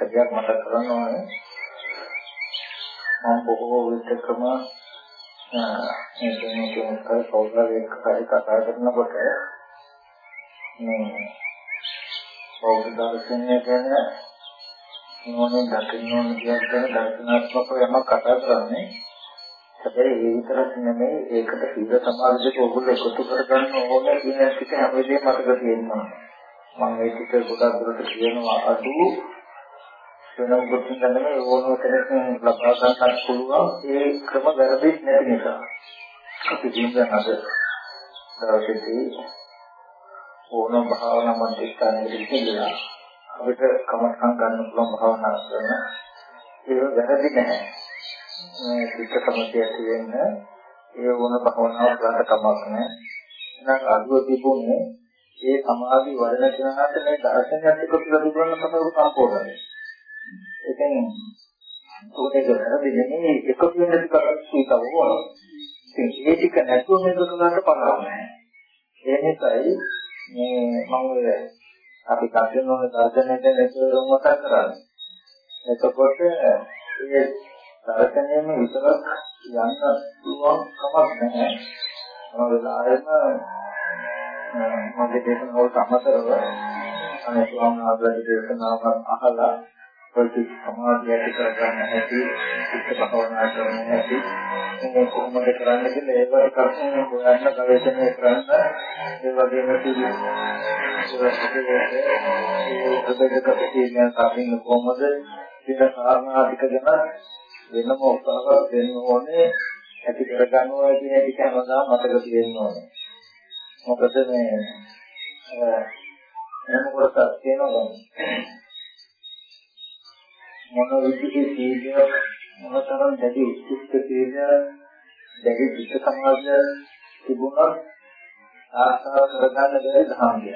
එක දෙයක් මතක් කරන්න ඕනේ මම බොහෝ විටකම මේ කියන්නේ කෙනෙක්ගේ පෞද්ගලික කාර්ය කතා කරනකොට මේ බෞද්ධ දර්ශනය ගැන මොනේ දකින්න ඕන කියන දර්ශනාත්මක යමක් කතා කරන්නේ. හැබැයි ඒ විතරක් නෙමෙයි ඒකට සීල සමාධියක ඔගොල්ලෝ එකතු කරගන්න ඕන කියන එක හැම වෙලේම මතක තියෙනවා. මම ඒක ගොඩක් දුරට කියනවා අඩු වෙනම කොටින් ගන්න ඕනෝ කෙනෙක්ගෙන් ලබා ගන්නත් පුළුවන්. ඒ ක්‍රම වැරදි නැති නිසා අපි ජීවිතය අද දවසේදී ඕනම භාවනා මධ්‍යස්ථානයකට ගිහිල්ලා අපිට කමඨම් ගන්න පුළුවන් භාවනා කරන ඒක වැරදි නැහැ. මේ චිත්ත සමුදය තියෙන ඒ වුණ භාවනාව කරන්න කමක් නැහැ. එහෙනම් අදුව තිබුණේ ඒ සමාධි වඩන කෙනාට මේ දර්ශනයත් එක්ක පිළිබඳව තමයි සම්පූර්ණයි ඒකෙන් උදේ කරන්නේ එකතු වෙන ටිකක් සීතව වුණා. ඉතින් ඒ ටික නැතුව මේක කරන්න පරාමයි. ඒ නිසායි මේ මම අපි කටින් වල දර්ශනයට නැතුව මතක් කරන්නේ. එතකොට ඒ දර්ශනයෙම විතරක් යන්න පුළුවන් කමක් නැහැ. මොන වෙලාවෙම මගේ දේශන වලට අමතරව අනේ ස්වාමීන් වහන්සේගේ දේශනාව අහලා ප්‍රති සමාධිය ඇති කරගන්න හැටි චිත්ත භාවනා කරන හැටි. මේ කොහොමද කරන්නේ කියලා ඒවට කරන්නේ හොයන්න ගවේෂණය කරන්න ඒ වගේම ඒ ප්‍රදේශක කියන සාපින් කොහොමද කියන කාරණා ටික ගැන වෙනම උත්සාහයක් දෙන්න ඕනේ. ඇති කරගන්නවා කියන එක හැමදාම මතක තියෙන්න ඕනේ. මොකද මේ එහෙම කොටස් තියෙනවා. මොන විදිහේ සීලය මොනතරම් දැඩි උත්සුක සීලය දැඩි චිත්ත සමාධිය තිබුණත් ආස්ථා කරගන්න බැරි ධර්මය.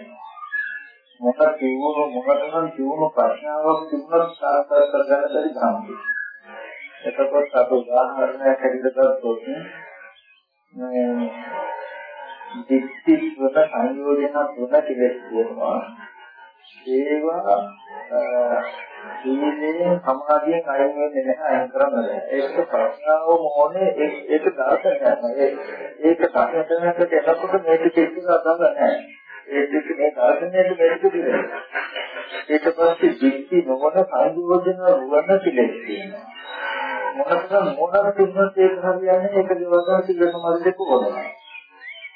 මොකක් කිව්වොත් මොනතරම් කිව්වොත් ප්‍රශ්නාවක් තිබුණත් සාර්ථක කරගන්න බැරි ධර්මය. එතකොට අප උදාහරණයක් හැටියට ගත්තොත් මේ දික්ටි වල සංයෝජන තුන කෙලෙස් තියෙනවා. ඒවා සීලයෙන් සමාධියෙන් අයින් වෙන්නේ නැහැ අයින් කරන්න බෑ. ඒක ප්‍රඥාව මොනේ ඒක දාසනයක් නෑ. ඒක සම්පූර්ණයට එනකොට මේක කිසිම අදාළ නැහැ. ඒක මේ දාසනයට මෙහෙට දෙන්නේ. ඊට පස්සේ දික්ටි නොවන සංයෝජන රුවන පිළිස් තියෙනවා. මොනතරම් මොනතර තුනත් ඒක හරියන්නේ ඒක දිවසා සීල සමාධිය කොහොමද?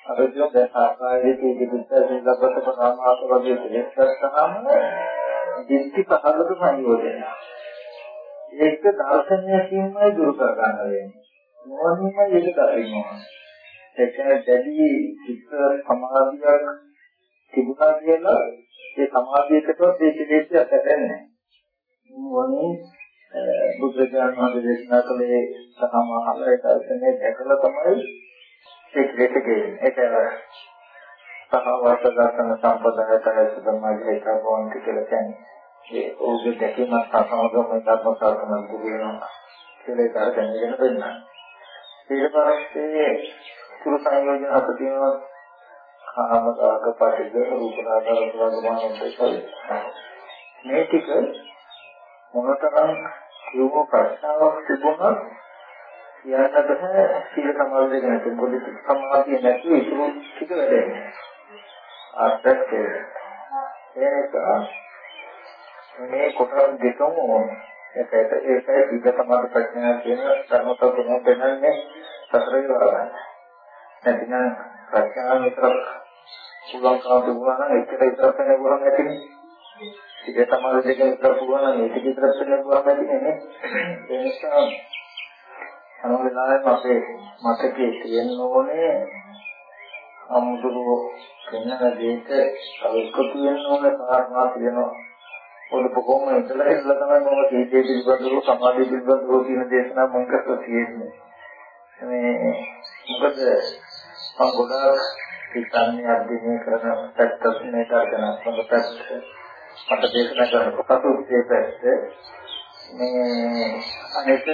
අර කියන දැන් ආකාරයේ පිළිබිද්ද සිල්ලබ්බත ප්‍රාමාස වගේ දෙයක් ගත්තාම දිට්ඨි පහළට සංයෝජනය. ඒක දර්ශනයකින්මයි දුරු කර ගන්න වෙන්නේ. මොනින්ම ඒක දකින්නවා. ඒක දැඩි චිත්ත සමාධියක් තිබුණා කියලා ඒ සමාධියකටවත් ඒ කෙලෙස් ඇතෙන්නේ මොනේ බුදුරජාණන් වහන්සේ දේශනා කළේ සහමහල ඒ දර්ශනය දැකලා තමයි ඒ කෙලෙස් කියන්නේ. ඒක සහවත දර්ශන සම්පදායතය සුදම්මාගේ ඒකවන්ත කියලා කියන්නේ. ඒ ඕගේ දැකීමත් සමගම ධර්ම සාධන දුරිනවා කියලා ඒක දැනගෙන වෙන්න. ඊට පස්සේ සුරු සංයෝජන අප තියෙනවා කාමදාග පටිද රූපනාදාර වගමාන දෙකයි. මේ ටික මොනතරම් කියව ප්‍රශ්නාවක් තිබුණත් කියන්න බෑ සීල සමාධිය ගැන පොඩි සමාධිය නැති ඉතුරු ටික වැඩන්නේ. අත්‍යක්ෂය. ඒක මේ කොටස් දෙකම ඒකට ඒකයි විග සමාධි ප්‍රඥා කියන ධර්මත තුන දෙන්නේ සතරේ වරයි. නැතිනම් ප්‍රඥාව විතරක් පුළුවන් කම දුන්නා නම් ඒකට විතරක් වෙනවා නැතිනේ. විග සමාධි දෙක විතර පුළුවන් නම් ඒක විතරක් වෙනවා නැතිනේ. ඒ නිසා හැම වෙලාවෙම අපේ මතකයේ තියෙන්න ඕනේ අමුදුරු වෙන දෙයක අවශ්‍යතු වෙන ඕනේ කාරණා තියෙනවා. පොඩ කොහොම ඉඳලා ඉඳලා තමයි මම සීතේ පිළිබඳව සමාධිය පිළිබඳව කියන දේශනා මම කරලා තියෙන්නේ. මේ මොකද මම ගොඩාක් හිතන්නේ අධ්‍යයනය කරන පැත්තත් මේ දර්ශනාත්මක පැත්ත. මට දේශනා කරන කොටසුත් ඒ පැත්ත? මේ අනිත්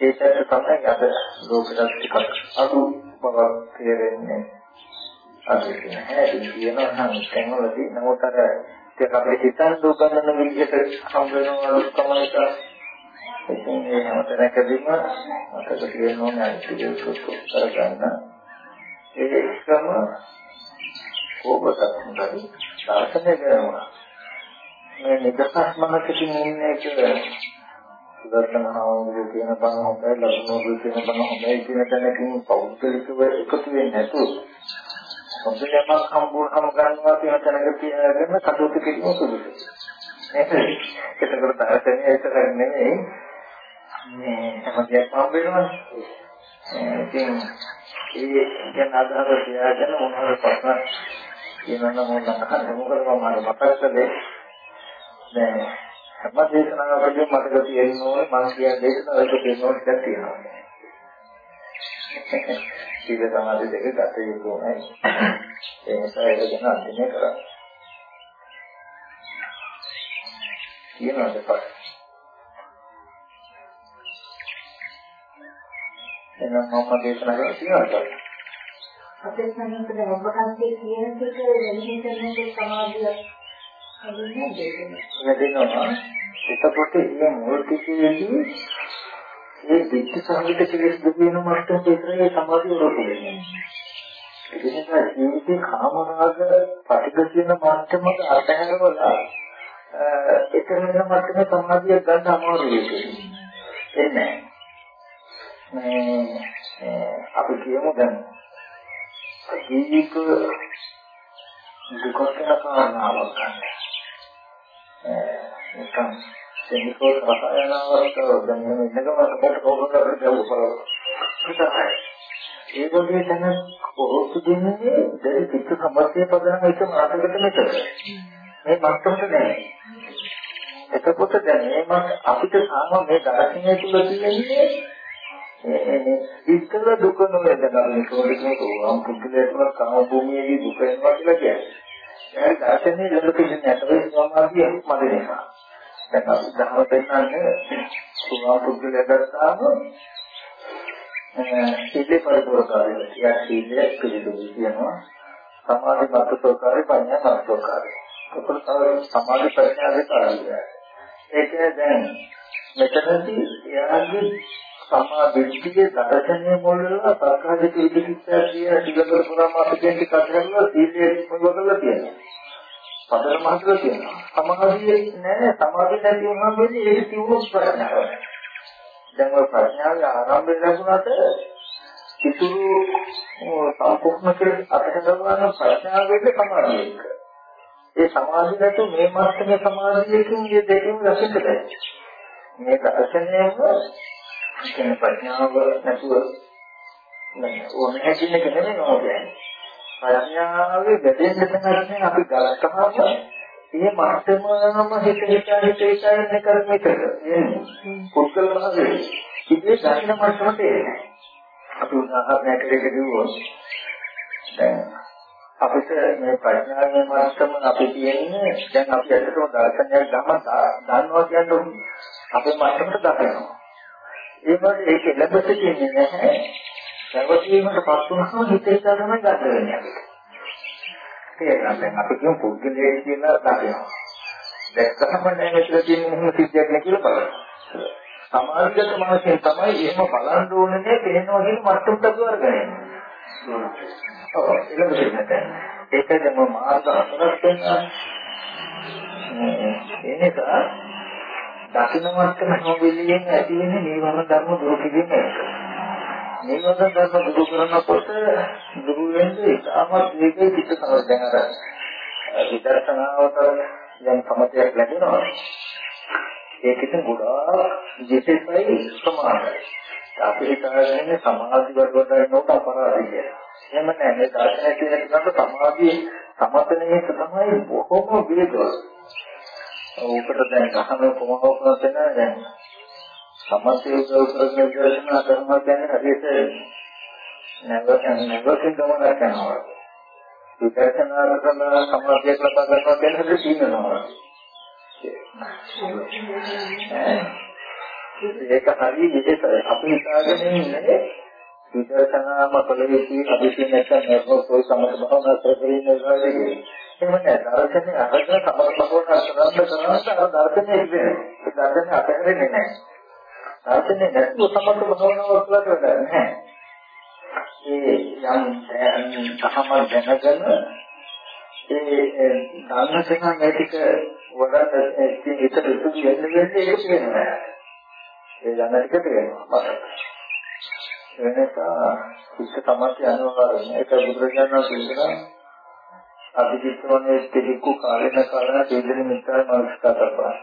ඒ පැත්ත තමයි අද ලෝකෙට ටිකක් අඩු බවක් තේරෙන්නේ. අදිට නැහැ කියනවා නම් තැන්වලදී නමුත් අර ටික අපිට හිතන්න උගන්නන විදිහට හම් වෙනවා කමකට ඉතින් මේ හැමතැනකදීම මතක තියෙනවා නැති සුසු කරගන්න ඒකම කොබතක් හොඳයි සාසනය කරනවා මේ නිදහස් මනසකින් ඉන්නේ කියලා සුදර්ශනහාමුදුරුවෝ කියන බණ හොඳයි ලබනෝදු කියන බණ හොඳයි කියන තැනකින් පෞද්ගලිකව එකතු වෙන්නේ නැතුව හොඳටම සම්පූර්ණම ගන්නවා කියන තැනක තියාගෙන කටයුතු කිරීම සුදුසුයි. ඒකකට තරතනේ ඒතර නෙමෙයි මේ හැමදේම හම්බ වෙනවා. ඉතින් ඒ ගැන අදහස තියාගෙන මොනවාද ප්‍රශ්න කියනවා නම් මම අහන්න මොකද මම මතක් කළේ දැන් හැම දේශනාවකදී මතක තියෙන්න ඕනේ මම කියන දේශනාවක තියෙන ඕනේ එකක් තියෙනවා. සීල සමාධි දෙක ගත යුතුයි. ඒ නිසා ඒක ගැන අධ්‍යයනය කරන්න. කියනවාද පස්සේ එහෙනම් මම දේශනා කරලා තියෙනවා. අපේ සංගතන ඔබ කන්දේ කියන එක වෙනිහිටන්නේ සමාධිය වෙදෙනවා. එතකොට මේ මුල් ටිකේදී මේ විච්ච සංගීත කෙලෙස් දුකින මට්ටම විතරේ සමාධිය උරපු වෙන්නේ. ඒ නිසා ජීවිතේ කාමරාග පටිඝ කියන මට්ටමක අතහැරවලා එතන මට්ටමේ සමාධිය ගන්න අමාරුයි. එන්නේ මේ අපි කියමු දැන් ජීවිත දුක වෙන කාරණාවක් ගන්න. නිකන් සෙමිකෝ රසායනාවක් දැන් මේ ඉන්නකම කොට කවුරුත් අපිට උපකාර ඒ වගේ තැන කොහොමද දෙන්නේ දැන් චිත්ත සම්පස්සේ පදනම් එක මාතකට මෙතන මේ මත්තමට නෑ එතකොට දැන් මේ අපිට සාම මේ දර්ශනය තුල තියෙන්නේ ඉස්සර දුක නොවේද ගන්න කොහොමද උවම් පුද්ගලයාට කාම භූමියේදී දුක වෙනවා කියලා කියන්නේ. ඒ දර්ශනයේ ලොකු දෙන්නේ නැහැ. සමාධිය මත නිසා. දැන් අපි දහම පෙන්නන්නේ උවම් පුද්ගලයා ගත්තාම සීලේ පරිපූර්ණකාරය. ඒ සීලය පිළිදුයි කියනවා. සමාධි මතසෝකාරය පඤ්ඤා මතසෝකාරය. ඒකට තව සමාධි ප්‍රඥා දෙක ආරම්භයි. ඒක දැන් මෙතනදී එයාගේ සමා දෘෂ්ටියේ දර්ශනය මුල් වෙලා සක්කාදික විදිකිච්ඡා කිය ටිකතර පුරාම අපිට කතා කරලා සීලයේ මොකදලා තියෙනවා. පදර මහතල තියෙනවා. සමාධිය නෑ සමාධිය නැති වුණාම වෙන්නේ ඒක තියුණු ප්‍රඥාව. දැන් ඔය ප්‍රඥාවේ ආරම්භය ලැබුණාට ඉතුරු සම්පූර්ණ කර අතකදවන ප්‍රඥාව වෙන්නේ සමාධිය එක්ක. ඒ සමාධිය නැතු මේ මාත්‍රමේ සමාධියකින් මේ දෙකම රැකෙන්න බැහැ. මේ දර්ශනයම කියන ප්‍රඥාව නැතුව ඕන හැකින එක නෙමෙයි නෝදන්නේ. ප්‍රඥාවේ බෙදෙන්න තමයි අපි ගලකහම මේ මාත්‍රමම හිත හිත හිත හිත ඉන්න කරමෙක. පුද්ගල භාවයේ ඉතින් දකින්න මාත්‍රම තේරෙන්නේ. අපි උදාහරණයක් දෙකදුවොත් දැන් අපිට මේ ප්‍රඥාවේ මාත්‍රම අපි කියන්නේ දැන් අපි ඇත්තටම දර්ශනයක් ගම දන්නවා කියන්නේ අපේ මාත්‍රමට දකිනවා. ඒ වගේ ඒක ලැබෙත කියන්නේ නැහැ. සර්වදීමකට පත් වුණාම හිතේ තමයි ගත වෙන්නේ අපිට. තේරෙනවද? අපි කියමු පුද්ගලයෙක් කියලා දකිනවා. දැක්කම නෑ මෙතන තියෙන මොන සිද්ධියක් නේ කියලා බලන්න. සමාජගත මානසික තමයි එහෙම බලන්න ඕනේ පේනවා කියන මට්ටමට වර්ගනේ. ඔව් ඒක දෙන්නට. ඒකද මම මාර්ග හතරක් දෙන්නා. ඒ නිසා දකින්න මට්ටම නොවෙලියෙන් ඇති වෙන්නේ නීවරණ ධර්ම දුරු කිරීම එක. නීවරණ ධර්ම දුරු කරනකොට දුරු වෙන්නේ ඉතාමත් මේකේ පිට තමයි දැන් අර විදර්ශනාවට යම් සමතයක් ලැබෙනවා. ඒකෙත් ගොඩාක් ජීවිතයි සමානයි. අපි හිතාගෙන සමාධි වර්ගවලට නෝක අපරාධය. එහෙම නැහැ මේ දර්ශනය කියන එකට සමාධියේ සමතනයේ තමයි බොහොම වේගවත්. උකට දැන් ගහන කොමහොක්නත් වෙන දැන් සමස්තය උදව් කරගෙන ඉඳලා කරනවා කියන්නේ හරියට නැවත නැවතින් ගමනක් යනවා. විපස්සනා කරන සමාධියක් ලබා ගන්නවා කියන හැටි තියෙනවා. ඒක හරි විශේෂයි. අපි හිතාගෙන ඉන්නේ විදර්ශනාම කලෙහි අපි කියන එක නේද કોઈ සමත භාවනා කරගෙන ඉන්නවා කියන්නේ. එහෙම නෑ. දර්ශනේ අරගෙන සමත භාවනා කරනවා කරනවා අර දර්ශනේ ඉන්නේ. ඒ දර්ශනේ අපහැරෙන්නේ නෑ. දර්ශනේ නැතුව සමත භාවනාව කරලා වැඩක් නෑ. ඒ යම් තහම දැනගෙන ඒ ධර්මසේන මේ ටික වඩාත් හිතට ඉතුරු වෙන්න වෙන්නේ ඒක කියනවා. ඒ යන ටික තේරෙනවා. වෙනසා ඉස්ස තමයි අනුවාරණය. ඒක බුදුරජාණන් වහන්සේ අභිජිත්වනේ තිරිකු කාලේන කාලන තේජන මිත්‍රා මානසිකතා කරපා.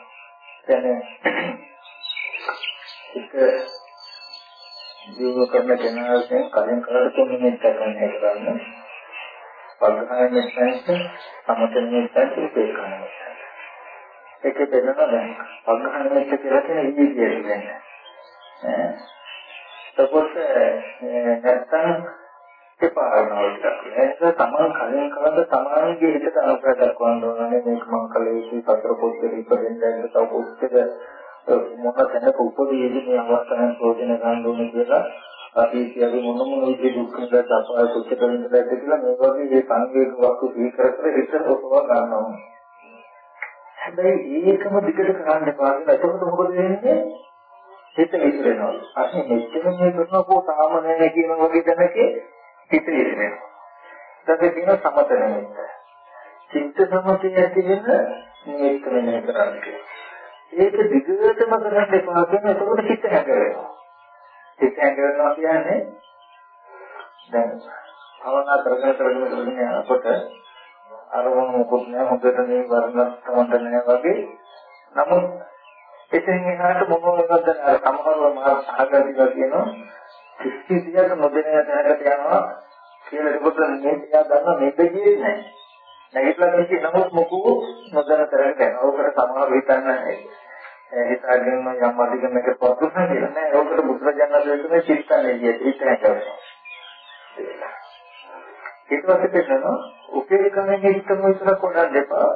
කියන්නේ එක ජීව කරන කෙනාගෙන් කලින් කරලා තුන් මිනිත් කරන්න කරන්නේ. පල්හාය මෙස්සන්ට සමතන මෙස්සන්ට ඒක කරනවා. ඒක දෙන්නා දැන් පල්හාය මෙස්ස කියලා කියන ඉන්නේ කියන්නේ. එතකොට නැත්තම් එපා වෙනවා විතරක්. ඒක තමන් කලින් කලද තමන්ගේ හිතට අනුකර දක්වන්න ඕනේ මේක මං කලේ ඉති පතර පොත්තේ ඉපදෙන්න දැන් තව පොත්තේ මොන තැනක උපදීදී මේ අවස්ථාවෙන් ප්‍රයෝජන ගන්න ඕනේ කියලා අපි කියන්නේ මොන මොන විදිහේ දුක්ඛද අපාය කුච්චතරින් දැක්ක කියලා මේ වගේ මේ සංවේග වස්තු දීකර කර හිතට ඔසව ගන්නවා. හැබැයි ඒකම දිගට කරන්න එපා කියලා එතකොට මොකද වෙන්නේ? හිත විසිරෙනවා. අපි මෙච්චර මේ කරනකෝ තාම නැහැ කියන වගේ දැනකේ හිත විසිරෙනවා. ඊට තියෙන සමත නිමිත්ත. චිත්ත සමතය ඇති වෙන මේක මෙහෙම කරන්නේ. ඒක දිගටම කරන්න එපා කියන එතකොට හිත හැදෙනවා. හිත හැදෙනවා කියන්නේ දැන් භවනා කරගෙන කරගෙන කරගෙන යනකොට අරමුණු මොකුත් නෑ හොඳට මේ වර්ණත් තමන්ට නෑ වගේ නමුත් එතෙන් එහාට මොනවද අර සමහරව මහා සහගතිලා කියනවා කිසි දෙයක් නොදැන තැනකට යනවා කියලා ඒකට මේ තියා ගන්න මෙතෙන්නේ නැහැ. නැගිටලා මේක නමුත් මොකෝ නොදැන තැනකට යනවා. ඕකට සමහර හිතන්නේ හිතාගෙන යම් අධිකමක පොදුනා කියලා නෑ. ඕකට බුදුරජාණන් වහන්සේ චිත්තනේ කිය චිත්තය කරනවා. ඊට පස්සේ කියනවා උපේක්ෂණය හිතම විතර කොටක් දෙපා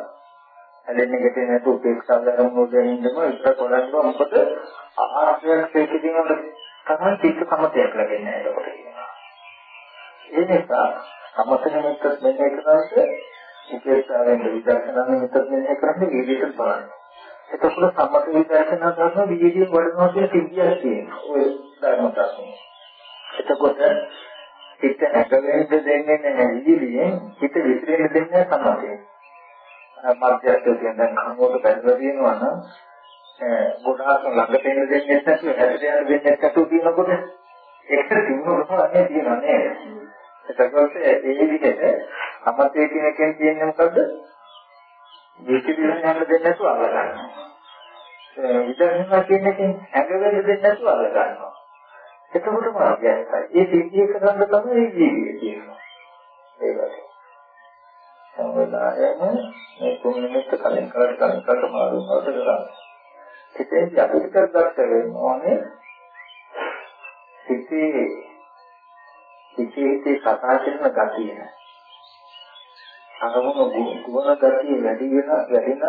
හැදෙන්නේ ගැටේ නැතු උපේක්ෂා ධර්ම වලින් ඉඳම ඉතර කොලන්නවා මොකද ආශ්‍රයක් ඒකකින් තමයි චිත්ත සමතයක් ලැබෙන්නේ එතකොට කියනවා. ඒ නිසා සමත නිමිත්තත් මෙන්න එකනට උපේක්ෂාවෙන් විදර්ශනා නිමිත්තත් මෙන්න කරන්නේ විදිහට බලන්න. එතකොට සම්මත විදර්ශනා කරන විදිහේ වඩනවා කියන සිද්ධියක් තියෙනවා. ඔය ධර්මතාවය. එතකොට හිත නැගවෙන්න දෙන්නේ නැහැ විදිහේ හිත විසිරෙන්න දෙන්නේ සම්මතේ. මධ්‍යස්ථ කියන දැන් කනුවට බැඳලා තියෙනවා නම් ගොඩාක් ළඟට එන්න දෙන්නේ නැත්නම් හැදට යන්න දෙන්නේ නැතුව තියෙනකොට ඒකට තිබුණොත් අනේ තියෙනවා නේද? එතකොට ඒ විදිහට සමතේ කියන එකෙන් කියන්නේ මොකද්ද? විචිතිරණ යන්න දෙන්නේ නැතුව අල්ල ගන්නවා. විදර්ශනා කියන එකෙන් හැඟෙන්න දෙන්නේ නැතුව අල්ල ගන්නවා. එතකොට මාර්ගයයි. ඒ සිද්ධිය කරන්න තමයි ජීවිතය කියනවා. ඒ වගේ. සංවේදායම මේ තුන් නිමිත්ත කලින් කරලා කලින් කරලා මාරු වලට කරා. හිතේ අපිට කරගත්ත වෙන්න ඕනේ හිතේ හිතේ හිතේ කතා කරන ගතිය. අරමුණු ගුණ ගතිය වැඩි වෙන වැඩින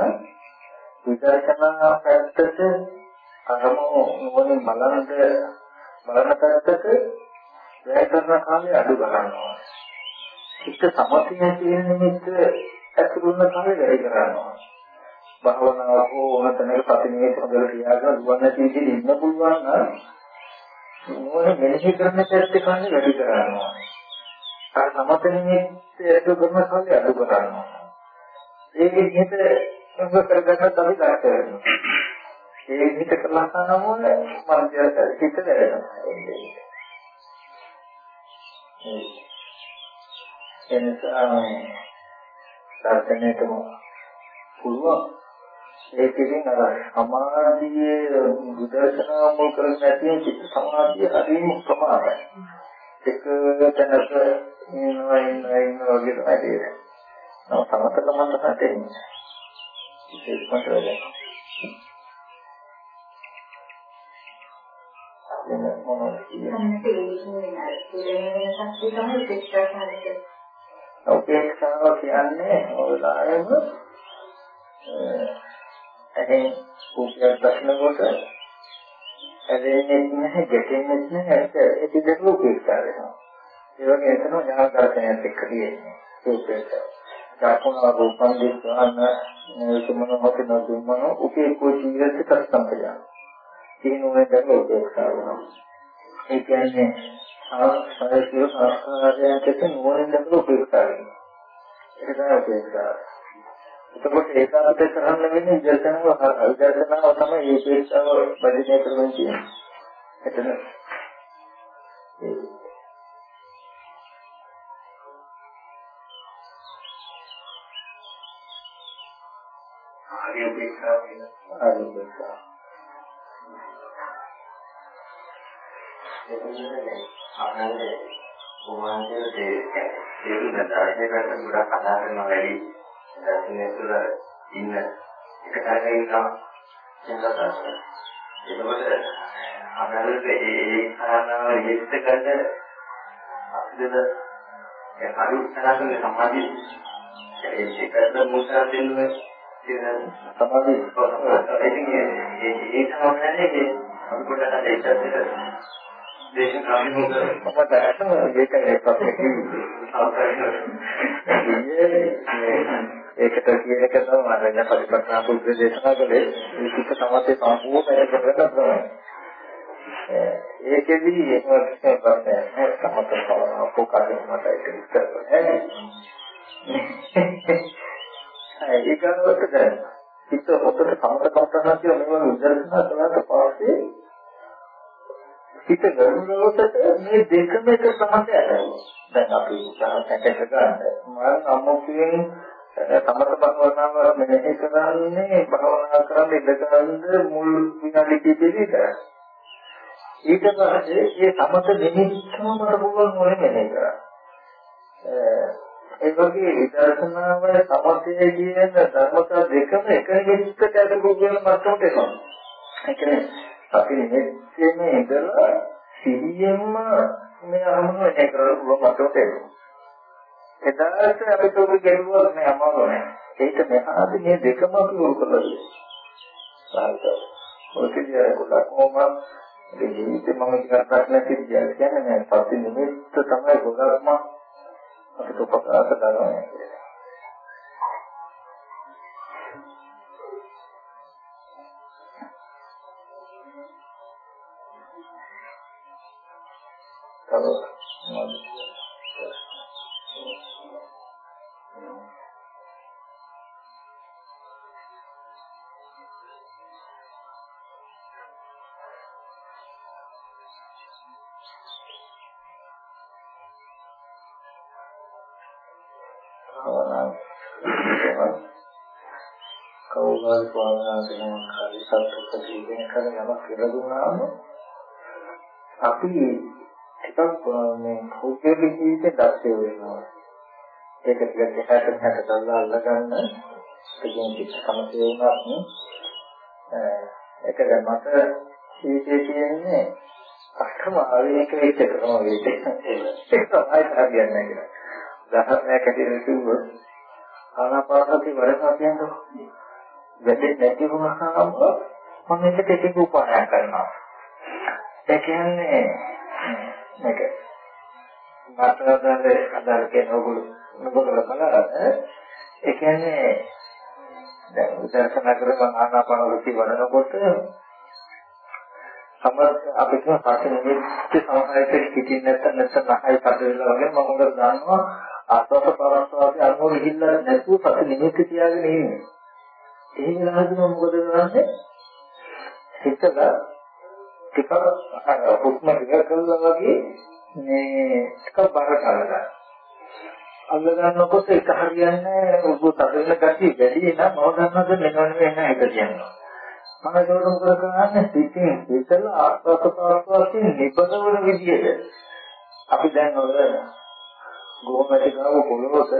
විදර්ශනා පැත්තට අරමුණු නුවණින් බලනද බලන පැත්තට වැය කරන කාලය අඩු ගන්නවා. හිත සමතිය කියන නිමිත්ත ඇතුළුන කම වැඩි කරනවා. භාවනාව හෝ ඕන තැනක සතියේ හොඳට තියාගෙන දුවන්න තියෙදි ඉන්න පුළුවන් නම් මොන මෙනෙහි කරන පැත්ත කන්නේ වැඩි කරනවා. අර සමත නිමිත්ත ඇතුළු කරන කාලේ අඩු කරනවා. ඒ විදිහට උඹ කරගන්න තමයි කරන්නේ. ඒ විදිහට කළා නම් මම හිත දැනෙනවා. එනිසා දර්ශනයටම පුළුවන් ඒකකින් අර සමාධියේ විදර්ශනා මුල් කරගෙන නැති චිත්ත සමාධිය හරිම ප්‍රමාණයි. එක තැනක ඉන්නවා ඉන්නවා ඉන්නවා වගේ තමයි තේරෙන්නේ. නම සමතක මනසට එන්නේ. ඒක කොටවල. එන්න මොනවද කියන්නේ? කියන්නේ අර සුලේ වෙනසක් තමයි උපේක්ෂා කරන්නේ. උපේක්ෂාව කියන්නේ ඔයාලම එහෙන් කුපියක් දක්නකොට ඇදෙන්නේ නැහැ ගැටෙන්නේ නැහැ ඒක ඒක දෙක උපේක්ෂා වෙනවා. ඒ වගේ එතන ඥාන දර්ශනයත් එක්ක තියෙන්නේ. උපේක්ෂා. දක්වන රූපං දිස්වහන සුමන හොතන දුමන උපේක්ෂෝ ජීවිත කර්තම්පය. කියනෝනේ දැක උපේක්ෂා වෙනවා. ඒ කියන්නේ ආස්වාදයේ සංස්කාරයකට නුවණින් දැකලා උපේක්ෂා වෙනවා. ඒක තමයි උපේක්ෂා. එතකොට ඒකාන්තය කරන්න වෙන්නේ විදර්ශනාව විදර්ශනාව තමයි මේ උපේක්ෂාව බදිනේ කරගෙන තියෙන්නේ. එතන ආදී උපේක්ෂාව කියන ආදී උපේක්ෂාව ආනන්දේ උමාන්තයේ තේරුම් ගන්න. ගොඩක් කතා කරන වැඩි දර්ශනය තුළ ඉන්න එක තැනක ඉන්නවා චින්තාසස් එතකොට ආනන්දේ ඒ කාරණාව විස්තර කරන්න අපිට ඒ අරු තරකින් සමාධි ඒ ඒකද මුසා දෙන්නේ සමාධි ඉතින් ඒ ඒ තමයි අපි පොඩ්ඩක් ඒකත් දේශන කාමිනුක අපට ඇත්තම ඒකයි ප්‍රශ්නේ ඒකට කියන එක තමයි මම දැන් පරිපත්‍රා පුද්ගල දේශනා කළේ මේක තමයි සම්පූර්ණ කරගන්න තමයි. ඒකෙදි ඒක ප්‍රශ්නයක් නෑ සමත භාවනාව පොකාගෙන මට ඒක විස්තර කරන්න. ඒකකට දැන් හිත හොතට සමත කම්පනා කියලා මේවා විදර්ශනා කළාට පස්සේ හිත ගරුණවකට මේ දෙකම එක සමතයයි. දැන් අපි උදාහරණයක් ගන්න මම අමුතුවෙන් සමත භාවනාව මෙහෙ කරන්නේ භාවනා කරන්න ඉඳගන්න මුල් විනාඩි කිහිපෙදි විතරයි. ඊට පස්සේ මේ සමත නිමිත්තම මට පුළුවන් මොනේ මෙහෙ කරා. ඒ වගේ විදර්ශනාවයි සමතය කියන ධර්මතා දෙකම එක නිමිත්තකට ඇතුළු වෙන මට්ටමට එනවා. ඒ කියන්නේ අපි මෙච්චෙම ඉඳලා සිහියෙන්ම මේ අරමුණ එන්නේ කරලා පුළුවන් මතක තියෙනවා. එදාට අපිට ඔබ ගැළුවක් නෑ අමාරු නෑ. ඒක මෙහාද මේ දෙකම අපි උරු කරලා තියෙනවා. ඔකදී ගොඩක් කොහොම ජීවිතේ මම කියන ප්‍රශ්න කියන්නේ නෑ සත්‍ය නිමිත්ත තමයි ගොඩක්ම අපිට උපකාර කරනවා. කවුරුහරි ස්වාමීන් වහන්සේ කලිසත් උපදීගෙන කරන යමක් කියලා දුන්නාම අපි ටිකක් මේ පුද්ගලික ජීවිතේ දැක්ෂ වෙනවා. ඒක ටිකක් එහාට මෙහාට දාලා අල්ලගන්න ඒකෙන් ටිකක් කමතේ වුණත් ඒක දැන් මට ජීවිතේ කියන්නේ අක්කම ආවේනික වෙච්ච ක්‍රම වේදේ. ඒක තමයි හරියන්නේ කියලා. උදාහරණයක් ඇටියට කිව්වොත් ආනාපානසති වරහා කියන්නේ වැඩේ නැති වුණාම මම ඒක ටිකක් උපාය කරනවා. ඒ කියන්නේ මේක මාතෘකාවේ අදාළ කියන ඕගොල්ලෝ මොකද බලන්න ඒ කියන්නේ දැන් උදාහරණ කරගෙන ආනාපාන වෘත්ති වඩනකොට සමහර අපිට පස්සේ නිමිති සමහරට කිටින් නැත්නම් නැත්නම් නැහයි පද වෙලා වගේ මම හොඳට දන්නවා ආස්වාද ප්‍රාස්වාදයේ අනුව ගිහිල්ලා නැතුව පස්සේ නිමිති තියාගෙන ඉන්නේ. එහෙම වෙලාවදී මොකද කරන්නේ? හිතලා ටිකක් අර හුස්ම ටික කළා වගේ මේ ටිකක් බර කරලා අල්ල ගන්නකොට ඒක හරියන්නේ උගු තදින ගැටි වැඩි නම් මම ගන්නද මෙන්න මෙන්න එක කියනවා මම ඒකට මොකද කරන්නේ පිටින් ඉතලා ආස්වාද ප්‍රාස්වාදයෙන් නිබඳවන විදිහට අපි දැන් ඔය ගෝමැටි ගාව පොළොවට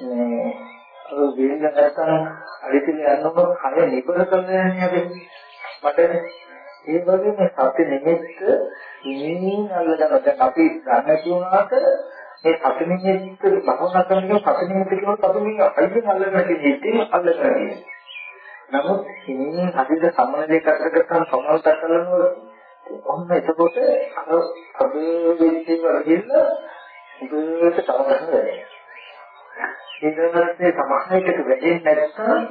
මේ අර වෙන්න නැත්නම් අරිතිල යනකොට කය නිබඳ කරලා යන්නේ අපි මට ඒ වගේ මේ සත්‍ය නිමිත්ත හිමින් අල්ලගෙන දැන් අපි ගන්න කියුණාට මේ සතිනිමිත්ත භවනා කරනකොට සතිනිමිත්ත කියනකොට අපි මේ අයියෙන් අල්ලගෙන තියෙන්නේ අල්ලගෙන නමුත් හිමින් අදිට සම්මනලේ කරගත්තාම සමහරට කරනවා ඔන්න එතකොට අර අපේ වෙච්චි වලින් දුරට තව ගන්න වෙනවා ඊට පස්සේ සමහරකට වෙන්නේ නැත්නම්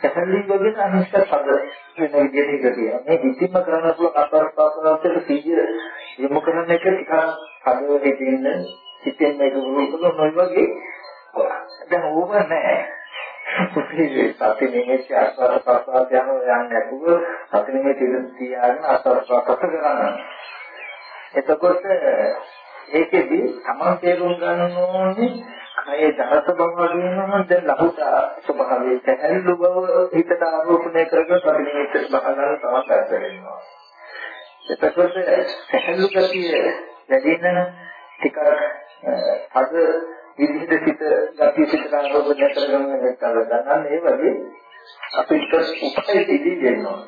සැකලි වගේ අනිෂ්ට පද වෙන විදිහට ඉඳ තියෙනවා. මේ කිසිම කරන්න පුළුවන් අත්පාස්පාසනකට සීජ යොමු කරන එක ටිකක් පදව හිතින්න හිතෙන් මේක වුණොත් මොන වගේ දැන් ඕක නැහැ. සති නිමේෂ අත්පාස්පාස යන යන්නේ නැතුව සති නිමේෂ ඉඳන් තියාගෙන අත්පාස්පාස කරනවා. එතකොට ඒකෙදි තමන් තේරුම් ගන්න ඕනේ කයේ දහස බව වගේම දැන් ලහුත ස්වභාවයේ සැහැල්ලු බව හිතට ආරෝපණය කරගෙන පරිණිමිත බහගන්න තමයි කරගෙනවා. එතකොට සැහැල්ලු ගතිය වැඩින ටිකක් අද විදිහට සිත ගතිය සිතට ආරෝපණය කරගෙන ඉස්සර ගන්න ඒ වගේ අපිට උපයි දෙවි වෙනවා.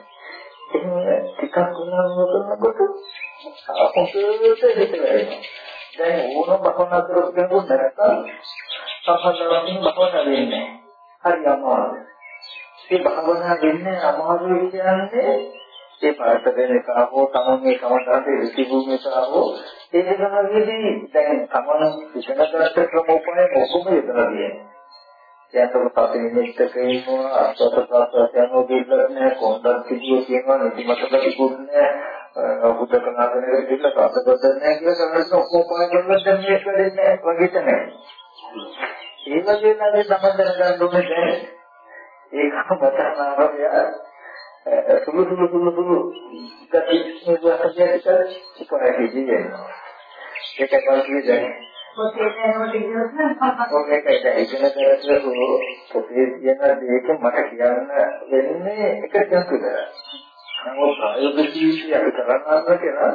එහෙනම් ටිකක් උනන කොට අපොතේ හිත වෙනවා. දැන් ඕන භවනා කරපු කෙනෙකුට නැත්තම් සම්පූර්ණයෙන් භවනා වෙන්නේ හරි අමාරුයි. මේ භවනා වෙන්නේ අමාරුයි කියන්නේ ඒ පාට දෙන එක හෝ තමන්ගේ කමකට ඍතිභූමිය සාහෝ ඒ දෙකමදී දැන් තමන් ඉගෙන ගන්න ක්‍රමෝපනය ඔක්කොම යදලා තියෙනවා. යන්තක පතිනිමිත්තක ඉන්නවා අස්වත ප්‍රාසයන් වගේ නැහැ කොණ්ඩක් කිදියෝ කියනවා නිදිමතක තිබුණේ බුද්ධකනාදනේ කියලා සාසගත නැහැ කියලා සමහරවිට ඔක්කොම පාඩම් දැන් මේක වෙන්නේ වගේ තමයි. ඒ වගේ නම් තමයි දැනගන්න ඕනේ දැන් ඒක මතනාවය සුළු සුළු සුළු සුළු ගති නිවහසට ඉක්වරයි කියන්නේ. ඒක තමයි දැන් ඔය එකයි දැන් ඉගෙන ගන්නකොට පොතේ තියෙන දේක මට කියන්න වෙන්නේ එක දෙයක් නමුත් ප්‍රායෝගික ජීවිතය අපි කරනවා කියලා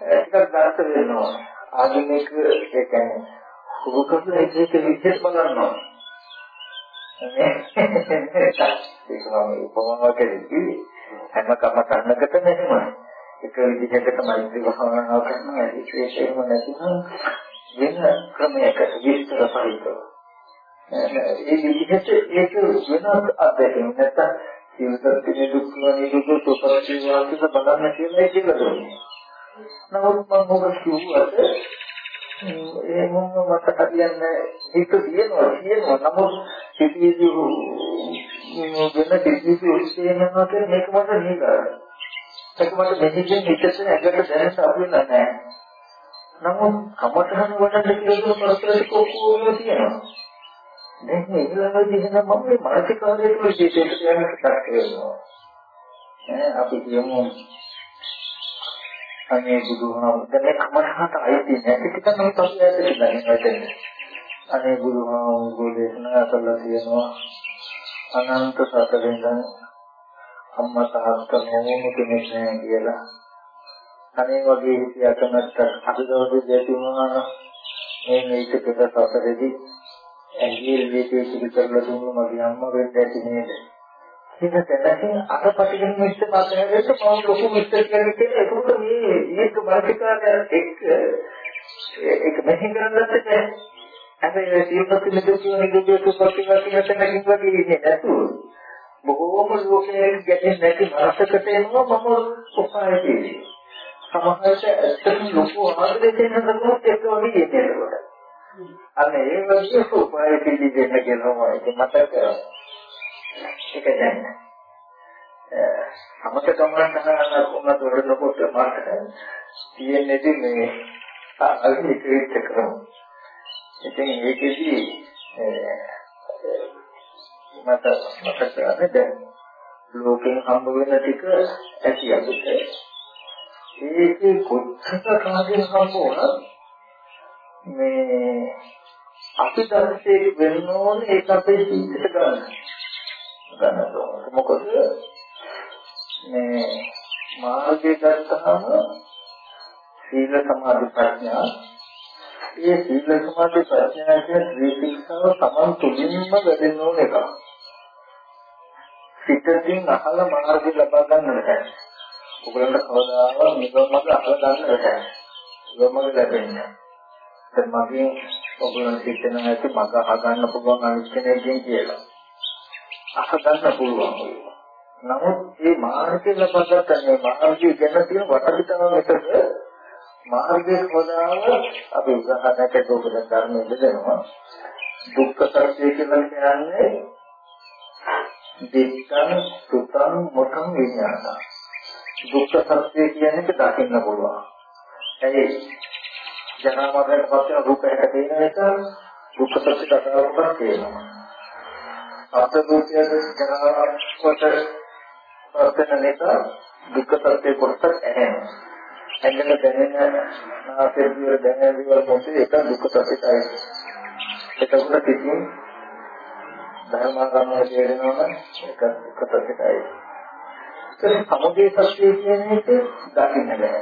ටිකක් දැනට වෙනවා. ආධුනික ඒ කියන්නේ කුබකස එකක විශේෂ බලනවා. ඒක මම උපමාවක් දෙන්නේ හැම කම කන්නකට නෙමෙයි. එක විදිහකට මෛත්‍රී භාවනාව කරනවා ඒක ඒකම නැතිනම් වෙන ක්‍රමයකට විස්තර සහිතව. ඒ විදිහට ඒක වෙන අත්දැකීම් නැත්නම් සිල්පත්තිනේ දුක් නිරුද්ධ සුපරටි වාසිත බලන්න කියලා කියලා දුන්නා. නමුත් මම ඔබ කිව්වට ඒ මොන මට හරියන්නේ හිත දිනනවා කියනවා නමුත් සිටියේදී වෙන දෙවිසි උස්සේනවා කියන මේක මට නේද? ඒක මට මෙහෙකින් හිතට ඇඟට දැනෙන්න අපු නැහැ. නමුත් කමතහන වඩන්න කියලා ප්‍රශ්න කොහොමද තියෙනවා? දැන් මේ ඊළඟ දිහන මම මේ මානසිකාරයේ විශේෂයෙන් යන එකක් වෙනවා. ඈ අපි කියමු අනේ බුදුහාමුදුරනේ දැන් කමඨහට අයිති නැති ටික නම් තමයි ඇත්තට දැනෙන්නේ. අනේ බුදුහාමුදුරේ දේශනා කළා කියනවා අනන්ත සතරෙන් අම්මා තාත්තා මොමුණු කෙනෙක් නෑ කියලා. අනේ වගේ හිතිය අකමැත්ත අද දවසේ දැටි වුණා මේ මේක දෙක සතරේදී ඇඟිලි විදිහේ සිදු කරලා දුන්නු මගේ අම්මා වෙන්න ඇති නේද? ඒක දැනකින් අර පිටින් මිස්ටර් මාතනකට මම ලොකු මිස්ටර් කෙනෙක් කියලා ඒකට මේ මේක මානසිකාරය එක්ක ඒක මෙහෙම කරන්නත් බැහැ. හැබැයි සියපත් මෙදුකේ නිදුකේ සුපර්තිවාදී නැතනකින් වගේ ඉන්නේ නැතුව බොහෝම ලෝකයේ ගැටෙන්නේ නැති මානසිකට එනවා මම උපායදී. සමහරවිට ඇත්තටම ලොකු ආදරේ දෙන්න දරුවොත් ඒක වගේ ඉන්නේ. අන්න ඒ වගේ උපාය පිළිදෙන්න කියනවා ඒක මතක ඒක දැන් සමත ගමන කරන කොහොමද වරනකොට මට තියෙන්නේ මේ අල්පිකීත් කරමු ඉතින් ඒකෙදි මට මතක කරන්නේ දැන් ලෝකෙන් හම්බ වෙන ටික ඇති අපිට ඒකේ කොච්චර කාගෙන් හම්බ වුණත් මේ අපි දර්ශයේ වෙන්න ඕනේ ඒක අපේ ජීවිතයට ගන්න. ගන්න ඕනේ. මොකද මේ මාර්ගය ගත්තාම සීල සමාධි ප්‍රඥා ඒ සීල සමාධි ප්‍රඥා කියන ත්‍රිශික්ෂාව තමන් තුලින්ම වැඩෙන්න ඕන එකක්. පිටින් අහලා මාර්ගය ලබා ගන්න බැහැ. ඔයගොල්ලන්ට කවදාවත් නිවන් මාර්ග අහලා ගන්න බැහැ. නිවන් මාර්ග ලැබෙන්නේ. දැන් මගේ ඔයගොල්ලන් හිතන ඇති මග අහගන්න පුළුවන් අනිත් කෙනෙක්ගෙන් කියලා. අහගන්න පුළුවන්. නමුත් මේ මාර්ගය ලබාගත මේ මාර්ගය ගැන තියෙන වටපිටාව මෙතන මාර්ගයේ හොදාව අපි උදාහරණයක් දුක ධර්මයේ බෙදෙනවා. දුක්ඛ සත්‍ය කියලා කියන්නේ දිත්තං සුතං මොතං විඥාන. දුක්ඛ සත්‍ය කියන්නේ දකින්න පුළුවන්. ඒ ජනමාදයෙන් පස්සේ රූප හැට තියෙන එක දුක්ඛ සත්‍ය දකිනකොට තියෙනවා. අත් දුක්ඛය ජනමාදයට පස්සේ නිසා දුක්ඛ සත්‍ය කොටසක් ඇහෙනවා. ඇඟට දැනෙන ආසෙ විවර දැනෙන විවර මොකද ඒක දුක්ඛ සත්‍යයි. එතකොට කිසිම ධර්මාගමයේ තේරෙනවා ඒක දුක්ඛ සත්‍යයි. ඒ සමුදේ සත්‍ය කියන එක දකින්න බෑ.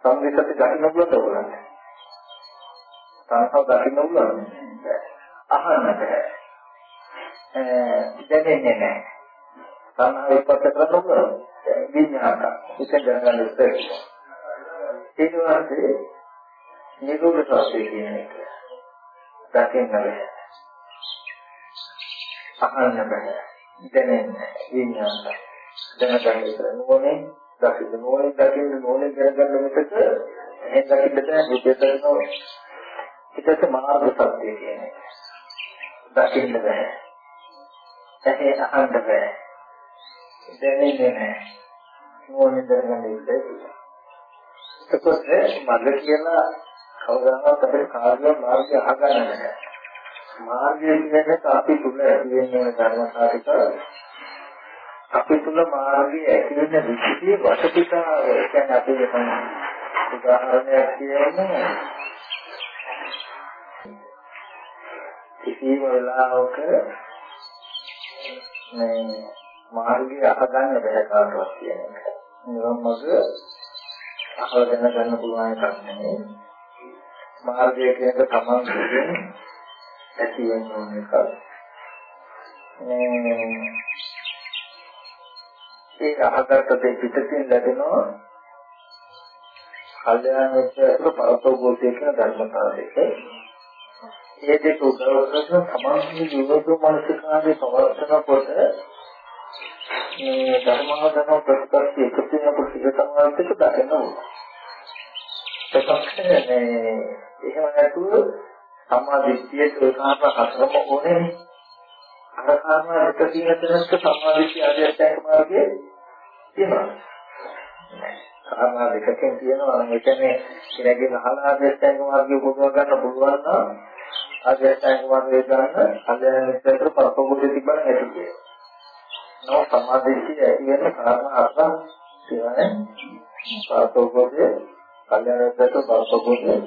සමුදේ සත්‍ය දකින්න පුළුවන්ද ඔයගොල්ලන්ට? සංසාර දකින්න පුළුවන්ද? අහන්න බෑ. දැනෙන්නේ නැහැ. සංහාර විපස්ස කරන්න පුළුවන්. විඥාන. ඒක දැනගන්න ඉස්සෙල්ලා. ඊට පස්සේ නිරෝධ සත්‍ය කියන එක දකින්න බෑ. අහන්න බෑ. දැනෙන්නේ විඥාන. දැනගන්න විතර නෝනේ දකින්න නෝනේ දකින්න නෝනේ දැනගන්න විතර එහෙන් දකින්න බෑ හිතේතනෝ හිතේ මාර්ග සත්‍ය කියන එක. දකින්න බෑ. ඇහි අහන්න බෑ. දැනෙන්නේ නැහැ. නෝනේ දැනගන්න විතර. එතකොට මඟ කියලා කවදාවත් අපේ කාර්ය මාර්ගය අහගන්න නැහැ. මාර්ගය කියන්නේ අපි තුල ඇති වෙන ධර්මතාවික අපි තුල මාර්ගය ඇති වෙන විශේෂ වටපිටාව කියන්නේ අපි කියන උදාහරණයක් කියන්නේ කිසිම වෙලාවක මේ මාර්ගය අහගන්න බැහැ කාටවත් කියන එක. නිවන් මඟ අහගෙන ගන්න පුළුවන් එකක් නෙමෙයි. මාර්ගය කියන එක තමයි ඇති වෙන ඕන එකක්. ඒ අහකට දෙ පිටකින් ලැබෙනවා කල්යාණ මිත්‍රත්ව පරතෝගෝතේ කියන ධර්මතාවයක ඒ දෙක උදව් කරන සමාජීය ජීවිත මානසිකාවේ පවර්තන කොට මේ ධර්මාදන ප්‍රතිපත්ති එකතු වෙනකොට සිත සමාධියක දකින්න ඕන. ඒකත් මේ එහෙම නැතුව සම්මාදිට්ඨිය ඒකාන්ත හතරම ඕනේ. අර කාරණා එක තියෙන තැනක සම්මාදිට්ඨිය ආදියට්ඨිය මාර්ගයේ තියෙනවා. කාරණා දෙකකින් තියෙනවා නම් ඒ කියන්නේ කෙනෙක්ගෙන් අහලා ආදියට්ඨිය මාර්ගය උපදව ගන්න පුළුවන් නම් ආදියට්ඨිය මාර්ගය ගන්න අධ්‍යයන විස්තර පරපොගුඩේ තිබ්බම ඇති කියලා. නෝ සම්මාදිට්ඨිය ඇති වෙන කාරණා හතරක් තියෙනවා. පරපොගුඩේ කල්යාණ මිත්‍රත්ව පරපොගුඩේ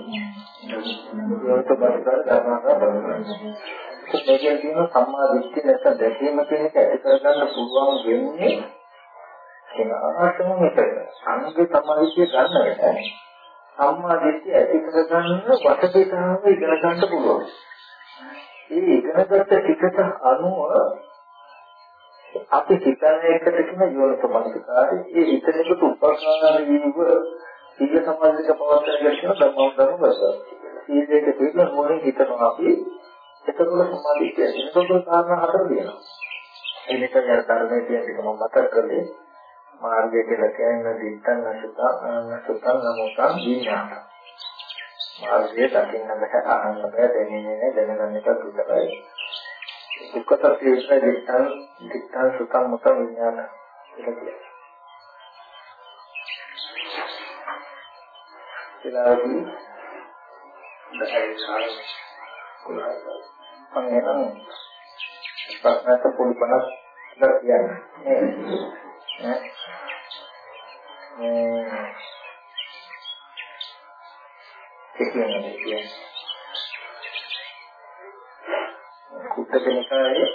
යෝනිත බස්තර ධර්මනා බලනවා. මේකෙන් තියෙන සම්මා දිට්ඨිය නැත්නම් දැකීම කියන එක ඇති කරගන්න පුළුවන් වෙන්නේ කෙනාටම මෙතන. සංඝ සමාධිය ගන්න වෙන සම්මා දිට්ඨිය ඇති කරගන්න වටපිටාව ඉගෙන ගන්න පුළුවන්. මේ ඉගෙනගත්ත ටිකට අනුව අපි හිතන එකට කියන යෝනිත මනසිකාරය ඒ හිතනකට උපකාරීව සීල සමාධික පවත්වාගෙන යන ධර්ම ධර්ම වශයෙන් සීලයක පිළිබඳ මොනින් හිතනවා අපි එතකොට සමාධිය කියන්නේ එතකොට කාරණා හතර තියෙනවා. ඒ නිසා යන ධර්මයේ තියෙන එක මම මතක් කරේ මාර්ගය කියලා කියන්නේ දිත්තන් නසුතං නසුතං නමෝතං විඥාන. මාර්ගය දකින්න බෑ අහන්න බෑ දැනෙන්නේ නෑ දැනගන්න එක දුකයි. දුක්ඛ සත්‍ය විශ්ව දිත්තන් දිත්තන් සුතං මොතං විඥාන කියලා කියනවා. ඊළඟට දැයි සාරය මම එනම් ප්‍රශ්නට පොඩි පණක් ඉතර කියන්නේ. නේ. මේ කියන්නේ කියන්නේ. කුට්ටකනිකායේ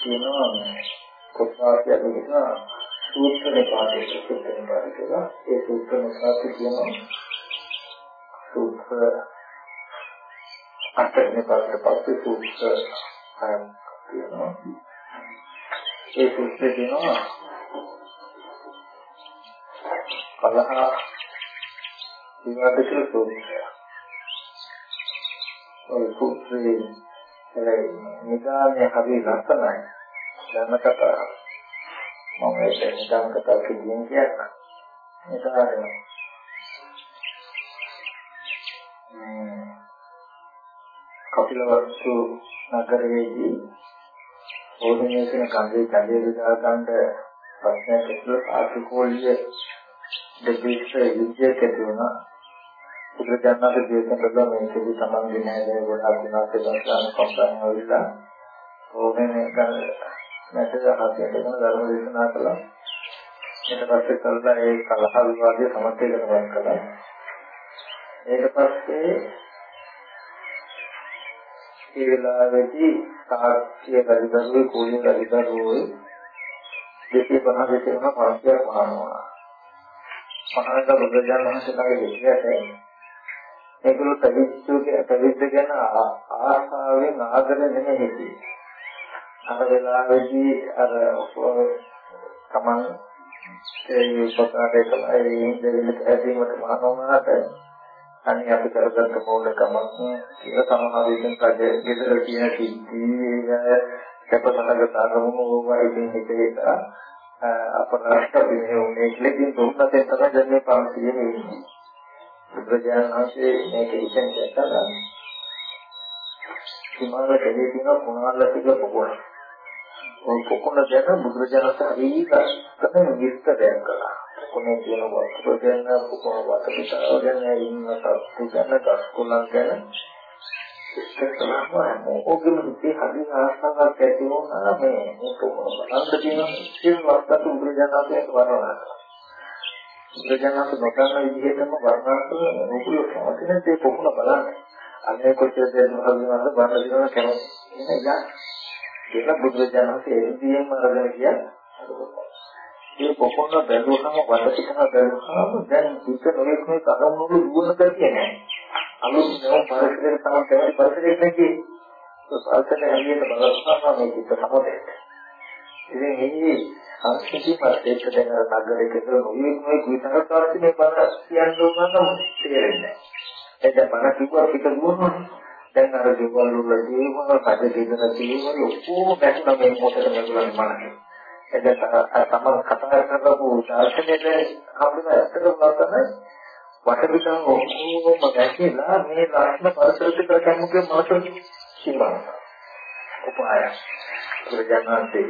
කියනවා කොටාසිය දෙනවා සූත්‍ර නිපාතේ සූත්‍ර නිපාතේ කියලා ඒ සූත්‍ර නිපාතේ කියනවා සූත්‍ර අටවෙනි පාඩේ පස්සේ සූත්‍ර හයක් තියෙනවා. ඒ සූත්‍රය කියනවා කලහ විවාද කියලා සූත්‍රය. ඔය සූත්‍රයේ නිදානේ හරි ලස්සනයි. ධර්ම කතා. මම ඒක නිදාන කතා කියන කියන්න. නිදානේ කපිලවස්තු නගරයේදී ඕනෙම කියන කන්දේ කඩේ විදා ගන්න ප්‍රශ්නයක් ඇතුළත ආර්ථිකෝලිය දෙවිස්ස යුද්ධයක් ඇති වුණා. බුදුරජාණන්ගේ දේශන කළා මේකදී තමන්ගේ නෑදෑ ගොඩක් විනාශ කරන කම්පැනි වලලා ඕනෙම ගන්න නැතද හතියට කරන ධර්ම දේශනා කළා. ඊට පස්සේ කල්ලා ඒ කලහ විවාදයේ සමථය කරනවා කළා. ඊට පස්සේ ඒ වෙලාවේදී සාක්ෂිය පරිදරුවේ කුලිය පරිදරුවේ දෙකේ පහ දෙකේ වුණා පන්තියක් වහනවා. මහානන්ද බුදුරජාණන් වහන්සේලාගේ විශ්වාසය ඒගොල්ලෝ පැවිද්දෝගේ පැවිද්ද ගැන ආශාවෙන් ආදර නෙමෙයි. අර වෙලාවේදී අර තමන් ඒ සතරේ කලයි දෙවිලට ඇදීමට මහානෝනාට අනේ අපි කරගත්ත මූලිකමක් කියලා සමහර විටෙන් කඩ ගෙදර කියන කිද්දී කැපසහගත අරමුණු වයින් හිතේට අපරාෂ්ට විනෝනේ ඉලකින් දුන්නතේ තමයි දැන් මේ පාන්තියේ ඉන්නේ. බුදුරජාණන් වහන්සේ මේක ඉතින් දැක්කලා හිමාල දෙවියන් කියන කුණාලසික පොකොණ. ওই පොකොණ දැන බුදුරජාණන් වහන්සේ ඒකත් විස්තරයක් කළා. කොනේ කියන වස්තු ගැන කොහොම වතපිටාව ගැන ඉන්න සත්තු ගැන දස්කොලන් ගැන ඉස්සෙල්ලාම ඕකෙම ඉති හරි ආසාවක් ඇති වුණා මේ මේක බලන්න තියෙන සිල් වස්තු උද්‍රජනාතේ වරණා උද්‍රජනාත නොකරන විදිහටම වර්ණනා කරන නුකුල සමතිනේ ඒ පොකුණ බලන්න? අනේ කොච්චර දෙයක් හරිනවද බලන්න දිනන කැමති. නේද කියලා බුදුරජාණන්සේ ඒ විදිහෙම අරගෙන ගියා මේ පොකොන්න බැලුවහම වඩපිටම බැලුවහම දැන් හිත නොයෙක් මේ කඩමුණු දුවන කතිය නෑ. අලුත් නව පරිසරයක තමයි තමයි පරිසරයක නැති. ඒ පරිසරය හැලියට බලස්නා මේ හිත සමතේ. ඉතින් මේ සංස්කෘතිය පරිසරයක දැන් නගරයක නොයෙක් නොයෙක් විතරකාරී මේ බල කියන්න උනනම් තේරෙන්නේ නෑ. එතන බල කිව්වා පිට දුවනවා. දැන් අර දේවල් වල දේවල් කඩ දෙදන දේවල් ඔක්කොම දැක්කම මේ මොකටද මම මනසේ. එදට තමන් කතා කරපු දර්ශනයේ හම්බුන ඇත්තටම තමයි වටපිටාව ඔක්කොම දැකලා මේ ලක්ෂණ පරිසරයට කරකැමුගේ මාතෘ සීමා උපාය. ප්‍රජානන්තේ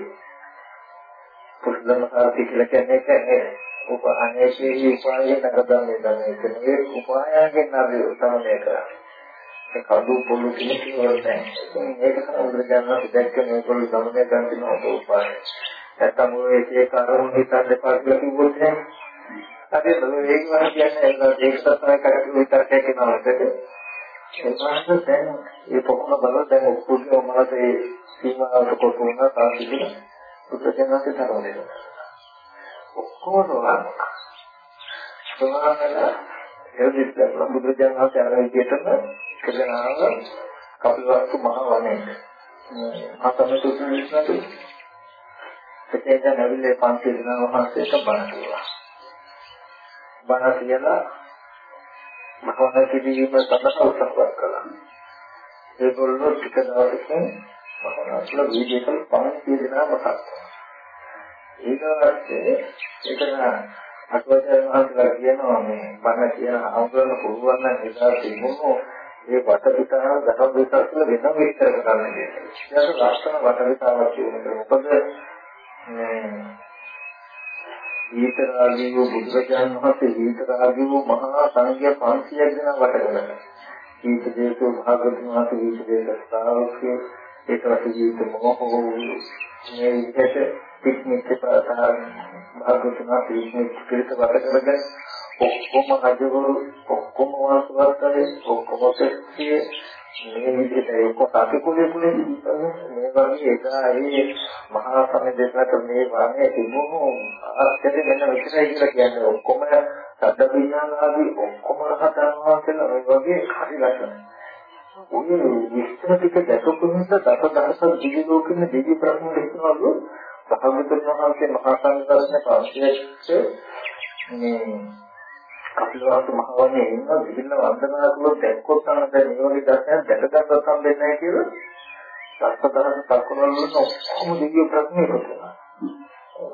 පුරුද්දම කාර්ය කියලා කියන්නේ කියන්නේ උප අනේකේ උපායයෙන් නරදන්නේ තමයි කියන්නේ උපායයෙන් නරි තමයි කරන්නේ. ඒ කඳු පොළු කෙනෙක් වලට ඒක තමයි ප්‍රජානන්ත දැක්ක මේගොල්ලෝ ගමනේ ගන්න තියෙන උපාය නැත්නම් ඔය එක කරුණු හිතන්න එපා කියලා කිව්වොත් එහෙනම් අපි ඒක වගේ කියන්නේ ඒක සත්‍යයි කරගෙන විතරක් කියනවා නේද? ඒ වගේ දැන් මේ පොකුණ බලන දැන් ඔක්කොගේ මොනවද ඒ සීමාවට කොටුන තාක්ෂික පුදුජනක තරවලද. ඔක්කොම නෝනා. සමානලා එදිට බුදුරජාණන් වහන්සේ අර විදිහටම කරගෙනාව කපිලවස්තු මහ වනයේ. හතම සුසුන් විශ්වාසය එතෙන්ද නැවිල්ලේ පන්සිල් දින වහන්සේට බණ කිව්වා. බණ කියලා මහවන කිරීම සඳහා උත්සාහ කළා. ඒගොල්ලෝ ටික දවසකින් මහවනස්ල වීඩියෝ පන්සිල් දින මතක්. ඊගාස්සේ ඒකන අටවචන වහන්සේලා කියනවා මේ බණ කියන අනුගමන පුළුවන් නම් ඒක තිබුණෝ ඒ වටපිටාව ගතම් විස්තර කියලා වෙනම විස්තර කරන්න දෙන්නේ. ඒක ලක්ෂණ වටපිටාවක් කියන්නේ මොකද ඊතරාගී වූ බුදුරජාණන් වහන්සේ ඊතරාගී වූ මහා සංඝයා 500ක් දෙනා වටකරන. ඊට දේශෝ භාගතුන් වහන්සේ ඊට දේශ ශ්‍රාවකයෝ ඒක වශයෙන් මොහොහෝ මේ විදිහට පිටනික් පාසාර භාගතුන් වහන්සේ පිටනික් පිළිත වටකරගෙන ඔක්කොම රජවරු ඔක්කොම වාසවත්තරේ ඔක්කොම සත්‍යයේ මේ විදිහට ඒක සාපේකුලේ කුලේ මේ වගේ එදා ඒ මහා සම්මේදේශනක මේ වාමයේ තිබුණු ආස්තේ මෙන්න මෙච්චරයි කියලා කියන්නේ. ඔක්කොම සද්ද විඥානාදී ඔක්කොම රහතන් වහන්සේලා මේ වගේ හරි ලස්සනයි. ඔය විස්තර ටික දැකපු නිසා දස දහසක් දිවි ලෝකෙන දිවි බ්‍රහ්ම දෙකවලු භාගතුන් වහන්සේ මහා සංඝරත්න පන්සිලෙත් මේ කපිලවස්තු මහවණේ ඉන්න විහින්න වන්දනා කළොත් දැක්කොත් තමයි දැන් මේ වගේ දර්ශනයක් දැකගත්තත් හම්බෙන්නේ නැහැ කියලා සත්‍යදහස සක්වල වල ඔක්කොම දිව්‍ය ප්‍රඥා එකතු වෙනවා.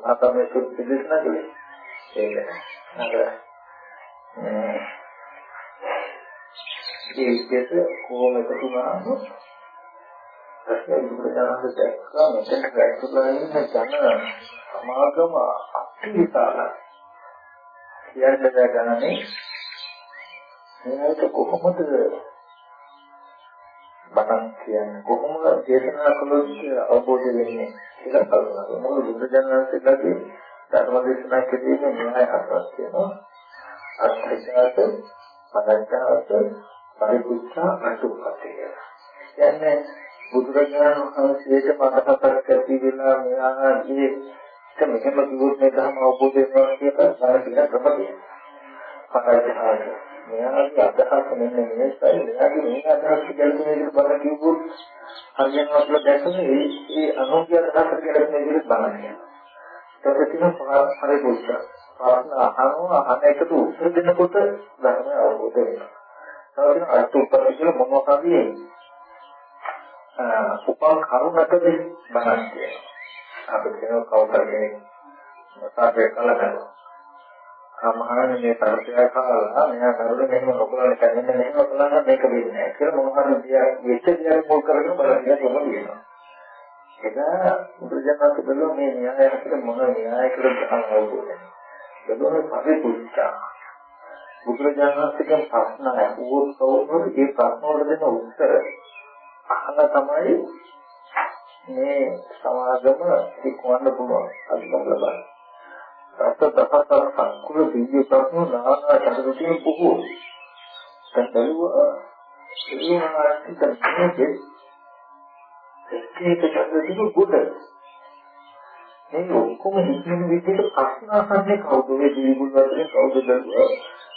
ආතමේ සුද්ධිදේශනා කළේ. ඒක නේද? ඒ විදිහට කොහොම එකතු වුණාම ප්‍රශ්න බුදුරජාණන් දැක්කා මෙතන වැටුලා ඉන්න ජන සමාගම අතිවිශාලයි. කියන්න බෑ ගණනේ. මේකට කොහොමද බතන් කියන්නේ කොහොමද දේශනා කළොත් අවබෝධ වෙන්නේ කියලා කල්පනා කරනවා. මොකද බුදුරජාණන්සේලාගේ ධර්ම දේශනා කිරීමේ න්‍යාය හතරක් තියෙනවා. අත්‍යචාත, පදච්චාත, පරිපුච්ඡා, අසුප්පතිය. කියන්නේ බුදුරජාණන් වහන්සේට මතකපත් ඇති වෙලා මෙයාගේ එක මෙහෙම කිව්වොත් මේ ධර්ම අවබෝධ වෙනවා කියලා බාර කියලා ක්‍රමය. පටන් මෙයාගේ අදහස මෙන්න මේකයි මෙයාගේ මේ අදහස ගැලපෙන විදිහට බලන කිව්වොත් හරියනවා කියලා දැක්කම ඒ ඒ අනුන්ගේ අදහස ගැලපෙන විදිහට බලන්න කියනවා. ඒක තියෙන පරි පුස්තක. ප්‍රශ්න අහනවා අහන එකට උත්තර දෙනකොට ධර්මය අවබෝධ වෙනවා. තවදින අර්ථ උත්තර කියලා මොනවා හරි උපන් කරුණකදී බලන්න කියනවා. අපි කියන කවුරුහරි කෙනෙක් මතාපේ කලකට සමහරවිට මේ පරිත්‍යාග කාලා මෙයා කරුණ මෙහෙම නොකරන කන්නේ මෙහෙම කළා මේක වෙන්නේ නැහැ කියලා මොනවා හරි දියා වෙච්ච දියා මොල් කරගෙන බලන්න කියනවා. එදා බුදුජානක බැලුවා මේ න්‍යාය අපිට මොන න්‍යායකද අවබෝධය. බැලුවා පරිපුච්චා. බුදුරජාණන්සේගේ ප්‍රශ්න අහුවොත් කවුරුහරි ඒ ප්‍රශ්න වලට දෙන උත්තර අහලා තමයි මේ සමාගම ඉක්වන්න පුළුවන් අධිකම් ලබන්න. රස දහසක් සංකුල දිව්‍ය ප්‍රශ්න නානා චතුර්ථී බොහෝ. දැන් බැලුවා ඒ මානසික එක චතුර්ථී ගුඩ. මේ ඔක්කොම හිතන විදිහට ප්‍රශ්න අහන්නේ කවුද මේ දිවිගුණ වලින් කවුද බැලුවා.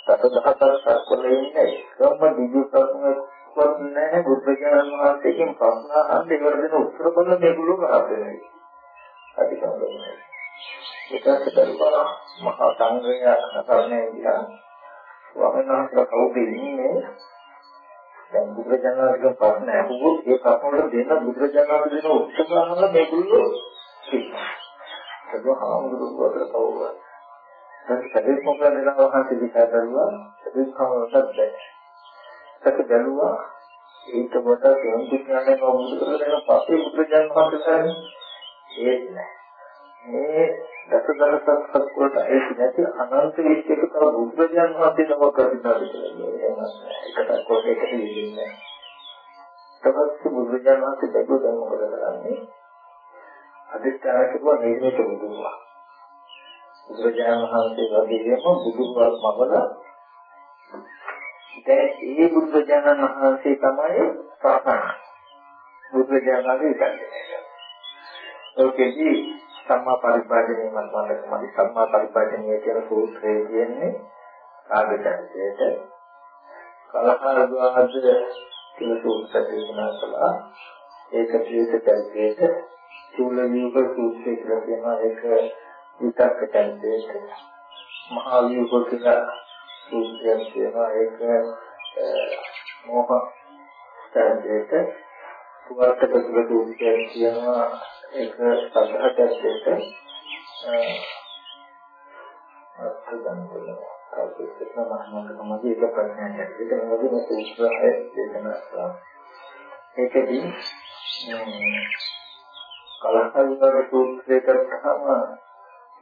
රස දහසක් සංකුල ඉන්නේ. කොහොම දිව්‍ය ප්‍රශ්න වත් නැහැ බුද්ධජනන වහන්සේගෙන් ප්‍රශ්න අහන්න ඒවට දෙන උත්තර බලන මේගොල්ලෝ කරා දෙන්නේ. අධිකම දෙන්නේ. ඒකත් දරුවා මහා සංඝය කරන්නේ කියලා ස්වාමීන් වහන්සේ කවුද ඉන්නේ? දැන් බුදුරජාණන්ගේ ප්‍රශ්න අහුවොත් ඒ ප්‍රශ්න වලට දෙන්න බුදුරජාණන් දෙන උත්තර අහන්න මේගොල්ලෝ කියනවා. ඒක හාමුදුරුවෝ කවුරුද? දැන් සදේ මොකද නේද වහන්සේ දිහා බලුවා සදේ කවුරුද බැහැ. සැක බැලුවා. ඒක කොට සෝන්ති ඥානය අවබෝධ කරගෙන පස්සේ බුදුරජාණන් වහන්සේ ඒත් නෑ. මේ දසදහසක් සත්වලට ඒක නැති අනන්ත විශ්වයක තව බුදුරජාණන් වහන්සේ නම කරිනවා කියලා ඒකට කොට එක හිතෙන්නේ තවත් බුදුරජාණන් වහන්සේ බැලුවා දැන් මොකද කරන්නේ අදිස්ථාන කරුවා නිර්මිත බුදුන්වා බුදුරජාණන් වහන්සේ වගේම බුදුන්වත් මවලා දැන් ඒ බුදුරජාණන් වහන්සේ තමයි ප්‍රාපණ. බුදුරජාණන්ගේ ඉතින්. ඔකෙදි සම්මා පරිපාලනයේ මතවලකමදි සම්මා පරිපාලනයේ කියන සූත්‍රයේ කියන්නේ ආගතන්තේට කලහාරද්වාද කියන සූත්‍රය දේශනා කළා. ඒක පිළිවෙත දැල්පේට චූල වියුක සූත්‍රය කියලා කියනවා ඒක විතක්ක දැල්පේට මහා වියුක කියලා සූත්‍රයක් තියෙනවා ඒක මොහ ස්තන්දේට සුවර්ථක සුල සූත්‍රයක් කියනවා ඒක සද්ධාත්‍යයට අර්ථ ගන්න කල්පිත මහමකමදී ඒක ප්‍රඥාවක්. ඒක මොකද මේ සූත්‍රය දේශනා කරා. ඒකදී කලහල් සූත්‍රයකට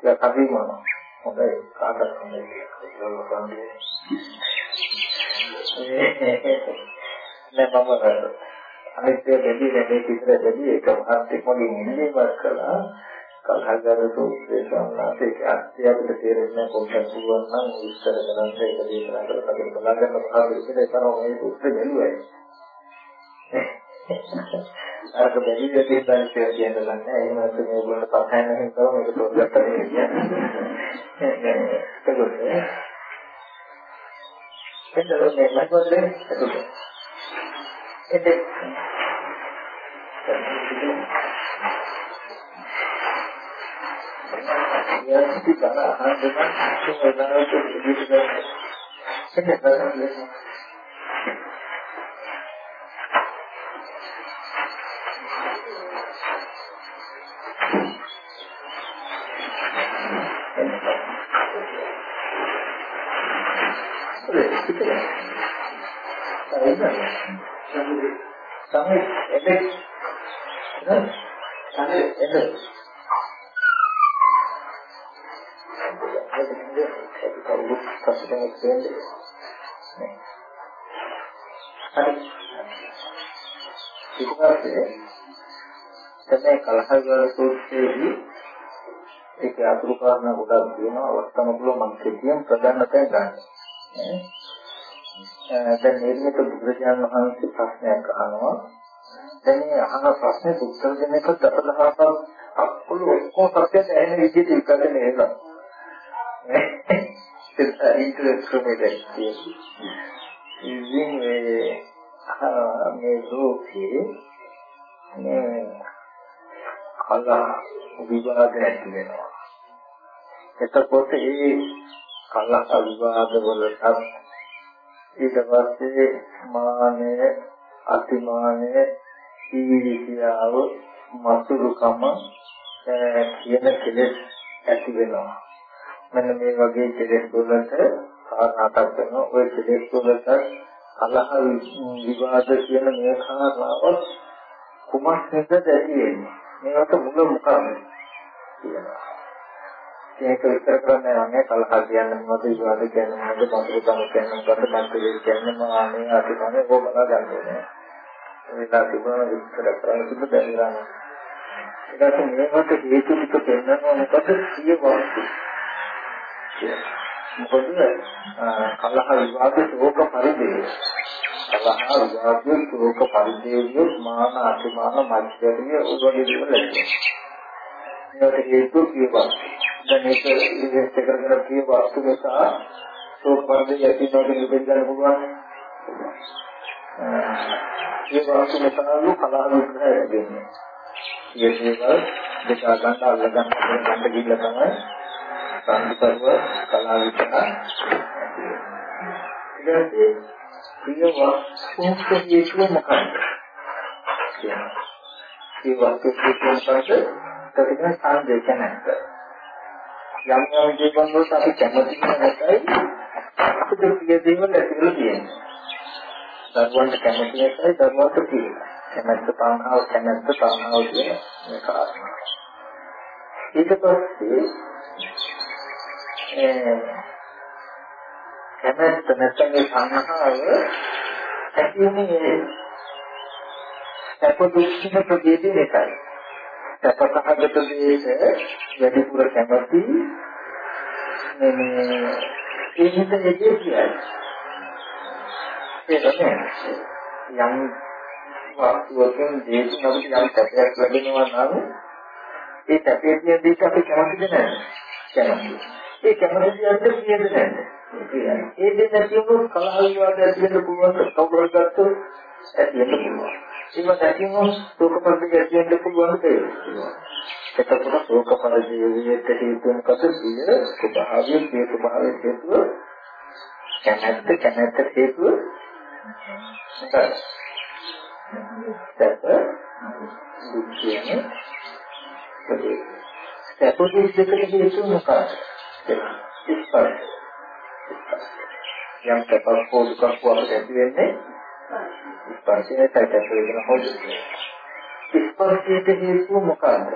තම කපිමනවා. හොඳයි. කාටත් හොඳයි. කියලා කරන්නේ. නෑ. මම අනිත් දෙවි දෙවි පිටර දෙවි එක මහත්ෙක් වගේ ඉන්නේවත් කළා කල්හගර සූත්‍රයේ සම්මාසයක අත්‍ය අපිට තේරෙන්නේ කොහොමද පුළුවන් නම් විස්තර කරන්න ඒක දේශනා කරලා අපිට බලාගන්න පහළ ඉතින් තරම මේ සූත්‍රය බැලුවයි අර බැරි දෙයක් දැන් කියන දන්නේ එහෙම නැත්නම් මේගොල්ලෝ පහයන් නැහින් තව මේක පොඩ්ඩක් කරේ කියන්නේ. ඒකත් එතකොට මේ මතවලේ එතකොට එතෙක් යන්ති බල අහන්න නම් වෙනාවට ඉදිරි කරන්න. ඒක තමයි තමයි එදෙක් නේද? එදෙක් කවුරුත් පස්සෙන් කියන්නේ හරි ඊට පස්සේ තමයි කලහවල සූත්‍රයේදී ඒක අතුරු කාරණා ගොඩක් තියෙනවා අවස්ථම පුළුවන් මම කියන්න ප්‍රධාන තැන් ගන්න. දැන් නිර්මිත බුදුරජාණන් වහන්සේ ප්‍රශ්නයක් අහනවා. දැන් මේ අහන ප්‍රශ්නේ උත්තර දෙන එක දසදහසක් අකුළු ඔක්කොම සත්‍යයට ඇහෙන විදිහට විකල්ප නෙවෙයි. ඒක ඉන්ටරෙස්ට්මෙඩ් ඉතින් මේ මේ ලෝකේ මේ කලා විවාද ඇති වෙනවා. එතකොට ඒ කලා විවාද වලට ඊට පස්සේ මානය අතිමානය ඊර්ෂ්‍යාව මසුරුකම කියන කෙලෙස් ඇති වෙනවා. මෙන්න මේ වගේ කෙලෙස් වලට කාරණාවක් කරනවා. ওই කෙලෙස් වලට කලහ විවාද කියන මේ කාරණාව කුමක් නිසාද ඇති වෙන්නේ? මේකට මුල මොකක්ද කියනවා. ඒක විස්තර කරන්න යන්නේ කලහ කියන්නේ මොකද විවාද කියන්නේ මොකද බඳුකම කියන්නේ මොකද බන්තලේ කියන්නේ මානේ අතිකම ඒක බලා ගන්න ඕනේ. ඒක තිබුණා විස්තර කරන්න තිබ්බ බැරිරාම. ඊට පස්සේ මේකට හේතු ටික පෙන්නනවා මොකද සිය වාස්තු. මොකද කලහ විවාද ශෝක පරිදේ කලහ විවාද ශෝක පරිදේ මාන අතිමාන මෛත්‍රිය උගඩේ දේවල් ලැබෙනවා. මේකට හේතු සිය වාස්තු. දැන් ඒක ඉතින් කරගෙන සිය වාස්තු නිසා ශෝක පරිදේ ඇති නොගෙන ඉඳන් ගන්න පුළුවන්. ඒ වාස්තු නිසාලු කලහ විග්‍රහය ලැබෙන්නේ. මේ දේවල් දෙක ගන්න අල්ල ගන්න ගන්න ගිහිල්ලා තමයි සංකල්ප කලාව විතර. ඊට පස්සේ වස්තු හේතුව මොකක්ද? ඒ වස්තු හේතුව මොකක්ද? ප්‍රතිග්‍රහ සංදේශ නැත්ද? යම් යම් දේවල් වලට අපි කැමති නැතයි අපිට ප්‍රිය දේවල් ඇතිවෙලා තියෙනවා. දරුවන්ට කැමති නැතයි දරුවන්ට ප්‍රියයි. කැමැත්ත තණ්හාව කැමැත්ත තණ්හාව කියන මේ කාරණා. ඊට පස්සේ කැමැත්ත නැත්නම් ඒ සංහාව ඇතිවෙන්නේ සැප දුක්ඛිත ප්‍රදේශේ එකයි. සැපසහගත දේට වැඩිපුර කැමති මේ ඒ හිත එදේ කියයි. ඒක යම් වස්තුවකින් දේශන අපිට යම් සැපයක් ලැබෙනවා නම් ඒ සැපේ කියන දේට අපි කැමතිද නැහැ? කැමතියි. ඒ කැමතියට කියද නැහැ. ඒ දෙන්න කියනකොට කලහ විවාද ඇති වෙන්න පුළුවන් කවුරුහරි ගත්තොත් ඇති වෙන්න පුළුවන්. ඒක දැකීම ශෝක පරිදි ඇති වෙන්න පුළුවන් තේරෙනවා. එතකොට ශෝක පරිදියට හේතු මොකද? සිය ස්වභාවයේ සිය ස්වභාවයේ හේතුව කැමැත්ත කැමැත්ත හේතුව සැප දුක් කියන්නේ සැප දුක් දෙකට හේතුව මොකක්ද? ස්පර්ශ. යම් සැපක් හෝ දුකක් හෝ අපිට ඇති වෙන්නේ ස්පර්ශයේ සැප වේදන හොයන්නේ. ස්පර්ශයේ හේතුව මොකක්ද?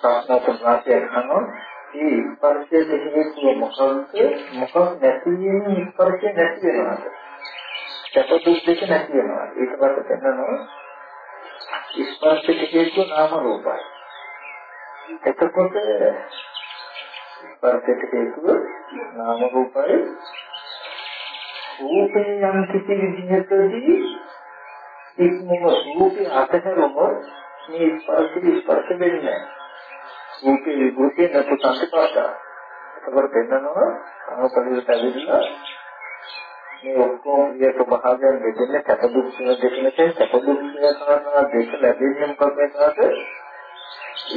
ප්‍රශ්න තුනක් අහනවා. ඒ ස්පර්ශයේ හේතුව මොකක්ද? මොකක් නැති වෙන ස්පර්ශය නැති වෙනවද? සැප දුක් දෙක නැති වෙනවා. ඊට පස්සේ පෙන්නනවා ස්පර්ශයේ හේතුව නාම රූපයි. එතකොට ස්පර්ශයට හේතුව නාම රූපයි රූපේ යම් කිසි විදිහකදී ඉක්මම රූපේ අතහැරුම මේ ස්පර්ශي ස්පර්ශ වෙන්නේ රූපේ රූපේ නැතු සංකප්පා ඒකවල පෙන්නනවා අනුපරිවිත ඇවිල්ලා මේ ඔක්කොම මේ ස්වභාවයෙන් දෙන්නේ සැප දුක් කියන දෙකෙන් සැප දුක් කියන කාරණා දෙක ලැබෙන්නේ මොකක්ද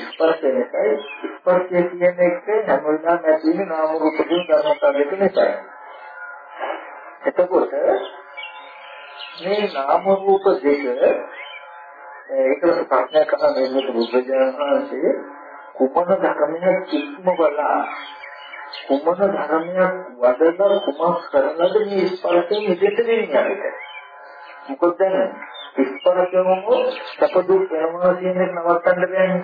ස්පර්ශය නිසායි ස්පර්ශය කියන එක හැම වෙලාවෙම ඇති වෙන නාම රූප කියන ධර්මතාව දෙක නිසායි. එතකොට මේ නාම රූප දෙක ඒකලස ප්‍රශ්නයක් අහන මේ බුද්ධජනක වහන්සේ කුමන ධර්මයක් ඉක්මවලා කුමන ධර්මයක් වදලා කුමක් කරනද මේ ස්පර්ශයෙන් ඉදිරියට දෙන්නේ අපිට. මොකද දැන් ස්පර්ශයම සැප දුක් වෙනවා කියන එක නවත්තන්න බෑනේ.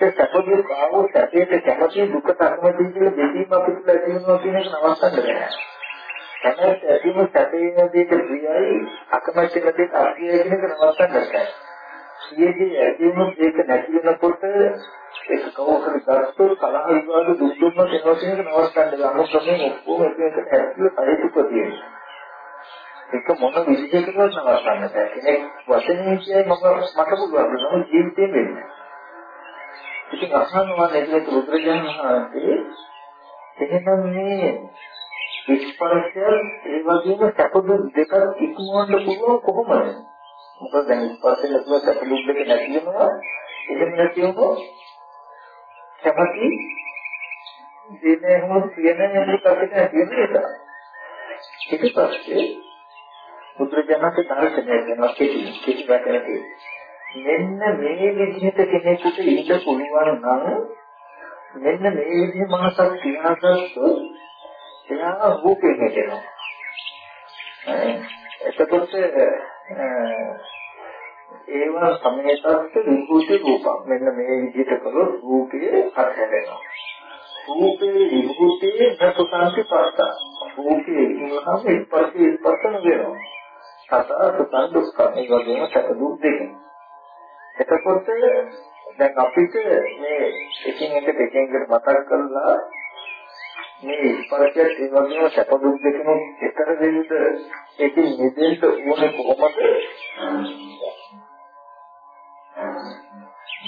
ඒ සැප දුක් ආවෝ සැපයට කැමති දුකට අකමැති කියලා දෙකීම අපිට ඇති වෙනවා කියන එක නවත්තන්න බෑ. කැමැත්ත ඇතිව සැපේන දෙයට ප්‍රියයි අකමැති දෙයට අප්‍රියයි කියන එක නවත්තන්න බෑ. සියදී ඇති වුණු දෙයක නැති වෙනකොට ඒක කවුරුහරි ගත්තොත් කලහ විවාද දුක් දුන්න වෙනවා කියන එක නවත්තන්න බෑ. අනුක්‍රමයෙන් ඔක්කොම එක එකට ඇතුළේ පරිසුක තියෙනවා. ඒක මොන විදිහකටවත් නවත්තන්න බෑ. කෙනෙක් වචනේ කියයි මම මට පුළුවන් නම ජීවිතේ වෙන්නේ. ඉතින් අහනවා නේද බුදුරජාණන් වහන්සේ එහෙනම් මේ ස්පර්ශය ඒ වගේම සැප දුක් දෙක ඉක්මවන්න පුළුවන් කොහොමද? මොකද දැන් ස්පර්ශය නැතුව සැප දුක් දෙක නැති වෙනවා. එහෙම නැති වුණොත් කැමති දිනේ හොස් කියන එක අපිට නැති වෙන නිසා. ඊට පස්සේ බුදුරජාණන්ගේ දර්ශනය වෙනවා කෙටි කෙටි වචනකේ. මෙන්න මේ විදිහට කෙනෙකුට ඉන්න පුළුවන් නම් මෙන්න මේ විදිහ මනසක් තියාගත්තොත් එයා රූපේ හිතෙනවා. එතකොට ඒවා සමේතස්ස විභූති රූපක්. මෙන්න මේ විදිහට කළොත් රූපේ හතරෙනවා. රූපේ විභූතියේ දසුකාන්ති පස්ස. රූපේ ඉන්නහම ස්පර්ශය ස්පර්ශන වෙනවා. සතර සුඛ දුක්ඛ මේ වගේම සැප දුක් දෙක. එතකොට දැන් අපිට මේ එකින් එකට එකින් එකට මතක් කරලා මේ ස්පර්ශයත් ඒ වගේම සැප දුක් දෙකම එතර දෙන්න ඒකෙන් නිදෙන්න ඕනේ කොහොමද?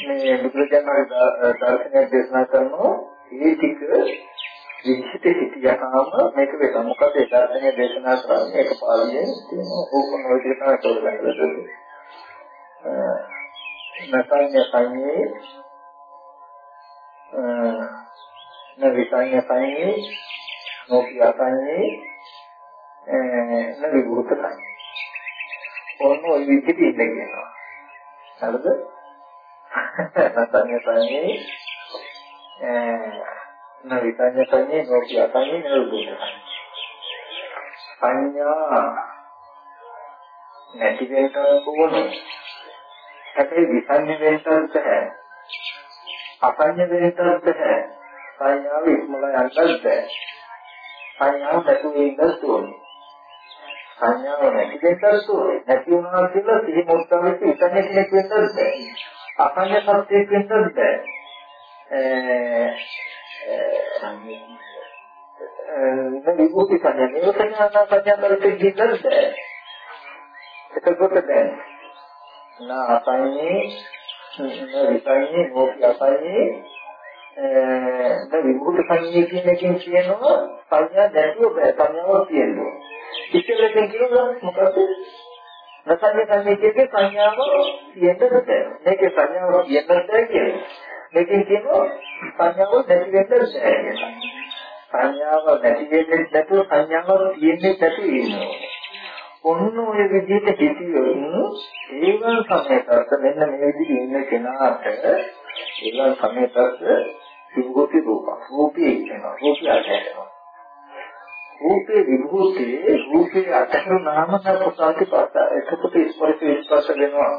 මේ බුදුරජාණන් දර්ශනය දේශනා කරනවා ඒ ටික විචිත සිටියාම මේක වෙනවා. මොකද ඒ දර්ශනය දේශනා කරන්නේ ඒක පාළියෙන් තියෙන ඕකම ඔය ටික තමයි තෝරගන්න නසඤ්ඤ සංයේ නවිසඤ්ඤ සංයේ නොකිය සංයේ නවිභූත සංයේ ඔන්න ඔය විදිහට ඉන්න කියනවා. හරිද? නසඤ්ඤ සංයේ විසඤ්ඤ සංඥේ නෝකී අසංඥේ නිරුද්ධ සංඥා නැති වෙනට ඕනේ. හැබැයි විසඤ්ඤ වෙනට බෑ අසංඥ වෙනට බෑ සංඥාව ඉක්මලා යන්නත් බෑ. සංඥාව නැතුව ඉන්නත් ඕනේ. සංඥාව නැති වෙනට ඕනේ. නැති වුණා කියලා සිහි මොස්තාවෙත් විසඤ්ඤ කෙනෙක් වෙන්නත් බෑ. අසංඥ සත්‍යයක් වෙන්නත් බෑ. විභූති සංඥා මේ සංඥා සංඥා වලට ගිහින්ද එතකොට දැන් නා අසන්නේ විසන්නේ මොකක් අසන්නේ ද විභූත සංඥා කියන එකෙන් කියනවා සංඥා දැක්වෝ බෑ සංඥාවක් තියෙනවා. ඉස්සෙල්ලකින් කියනවා මොකද නසන්නේ සංඥා කියන්නේ සංඥාව තියෙන්නද බෑ. මේකේ සංඥාව තියෙන්නද බෑ කියන්නේ මේකෙන් කියනවා සංඥාව නැති වෙන්න බෑ සංඥාව නැති වෙන්නේ නැතුව සංඥාව තියෙන්නේ නැති වෙනවා. ඔන්න ඔය විදිහට හිතියොත් ඒවන් සමයකට මෙන්න මේ විදිහට ඉන්න කෙනාට ඒවන් සමයකට විභූති රූප රූපේ ඉන්නවා රූපය ඇතිවෙනවා. රූපේ විභූති රූපේ අතර නාම සපසාති පාත එකපොත ස්පර්ශ ස්පර්ශ වෙනවා.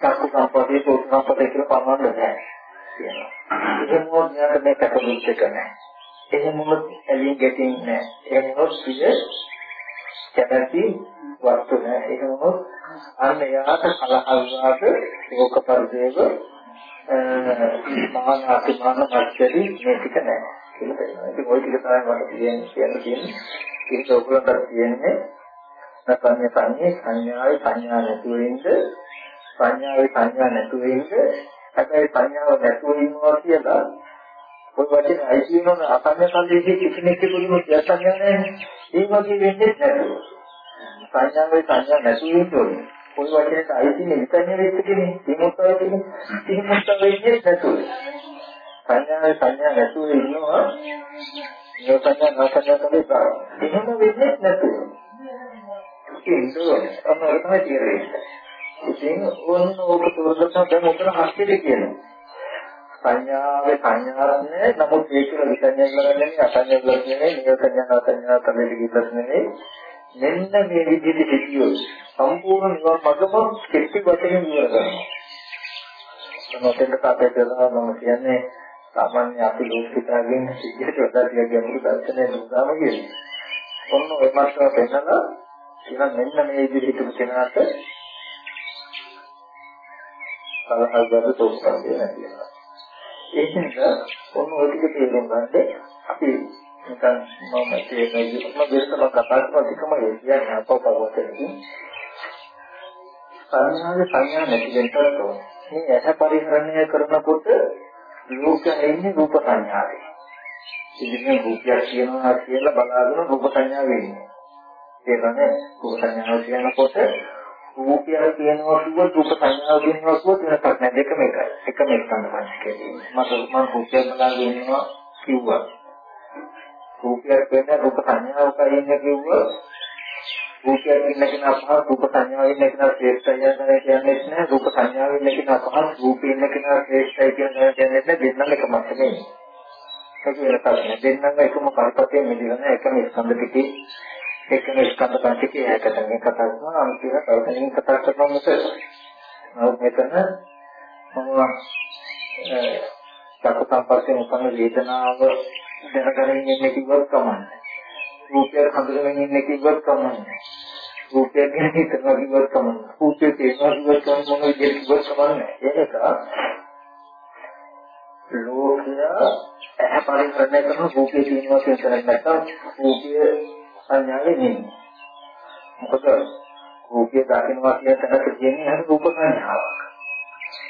චක්කු සම්පදේ සෝත සම්පදේ කියලා පනවන්න බෑ. කියනවා. එහෙම වුණාට මේක කටුච්චක නැහැ. එහෙම වුණොත් ඇලින් ගැටින් නැහැ. එහෙම වුණොත් පිළ කැමැති වස්තු නැහැ. එහෙම වුණොත් අන්න යාට කලහල්වාද ඕක පරිදේව මහාන අතිමාන මැච්චරි මේ ටික නැහැ. කියලා කියනවා. ඉතින් ওই ටික තමයි මට කියන්නේ කියන්න තියෙන්නේ. ඒක ඔයගොල්ලන්ට තියෙන්නේ නැත්නම් සංඥේ සංඥාවේ සංඥා නැතුව ඉන්න සංඥාවේ සංඥා නැතුව ඉන්න හැබැයි සංඥාව නැතුව ඉන්නවා කියලා ඔය වචනේ අයිති වෙනවනේ අසංඥ සංදේශයේ කිසිනෙක පුදුම කියසන්නේ නැහැ. ඒ වගේ වෙන්නේ නැහැ. සංඥාවේ සංඥා නැති වෙන්නේ. ওই වචනේට අයිතිනේ විතන්නේ වෙච්ච කෙනේ සිමුත්තාවේ කෙනේ සිමුත්තා වෙන්නේ නැතුව. සංඥාවේ සංඥා නැතුව ඉන්නවා. මේ සංඥා නැසඥා තමයි බාර එහෙම වෙන්නේ නැතුව. ඉන්නවා අන්න ඒක තමයි කියන්නේ ඉතින් ඕන ඕක තෝරගත්තා දැන් ඔතන හස්තිද කියනවා සංඥාවේ සංඥාවක් නැහැ නමුත් ඒක විසඤ්ඤය කරන්නේ අසඤ්ඤය කරන්නේ නියසඤ්ඤා අසඤ්ඤා තමයි කිව්වත් නෙමෙයි. මෙන්න මේ විදිහට හිතියොත් සම්පූර්ණ නිවන් මඟම කෙටි වශයෙන් ඉවර කරනවා. මොකෙන්ද කාටද කියලා මම කියන්නේ සාමාන්‍ය අපි ලෝකිතාගෙන් සිද්ධියට වඩා ටිකක් ගැඹුරු දර්ශනය දුන්නාම කියන්නේ. ඔන්න ඔය මාත්‍රා පෙන්නලා කියන මෙන්න මේ විදිහට කෙනාට සලහගත තෝස්කන්නේ නැහැ. ඒකෙන්ද ඔන්න ඔය ටික තේරුම් ගන්න අපි නිකන් මම කියන්නේ මම දෙස්සම කතා කරන එකම ඒ කියන්නේ අපවපවතකින් සංඥාවේ සංඥා නැති වෙනකොට මේ ඇහැ පරිහරණය කරනකොට ලෝකයේ ඉන්නේ රූප සංඥාවේ. ඉතින් රූපයක් කියනවා කියලා බලාගෙන රූප සංඥා වෙන්නේ. ඒ කියන්නේ රූප සංඥාව කියනකොට රූපය කියනවා කිව්වොත් රූප සංඥාව කියනවා කිව්වොත් වෙනසක් නැහැ දෙකම එකයි. එකම එක තමයි කියන්නේ. මම මම රූපය බලාගෙන ඉන්නවා කිව්වා. රූපයක් වෙන රූප සංඥාවක ඉන්නේ කිව්වොත් රූපයක් ඉන්න කෙනා පහ රූප සංඥාවෙන් ඉන්න කෙනා ශ්‍රේෂ්ඨය කියන්නේ නැහැ. රූප සංඥාවෙන් ඉන්න කෙනා පහ රූපේ ඉන්න කෙනා ශ්‍රේෂ්ඨය කියන්නේ නැහැ. දෙන්නම එකම තමයි ඒක වෙනසක් දෙන්නම එකම කරපතේ මිදිරන එකම ස්කන්ධ පිටි. එකම ස්කන්ධ පංචකයේ හැකට මේ කතා කරනවා. අනිත් එක කල්පනින් කතා කරනවා මොකද නමුත් මෙතන මම චක්ක සම්පර්කයෙන් උපන්න වේදනාව දැනගෙන ඉන්නේ කිව්වොත් කමන්නේ. රූපය හඳුනගෙන ඉන්නේ කිව්වොත් කමන්නේ. රූපය ගැන හිතනවා කිව්වොත් කමන්නේ. රූපය තේනවා කිව්වොත් කමන්නේ මොන විදිහට කිව්වොත් කමන්නේ. ඒක ලෝකය ඇහැ පරිසරණය කරන රූපය තියෙනවා කියන තරක් නැත්නම් රූපය සංඥාවේ නෙමෙයි. මොකද රූපය දකින්නවා කියන තැනක තියෙන්නේ අර රූප සංඥාවක්.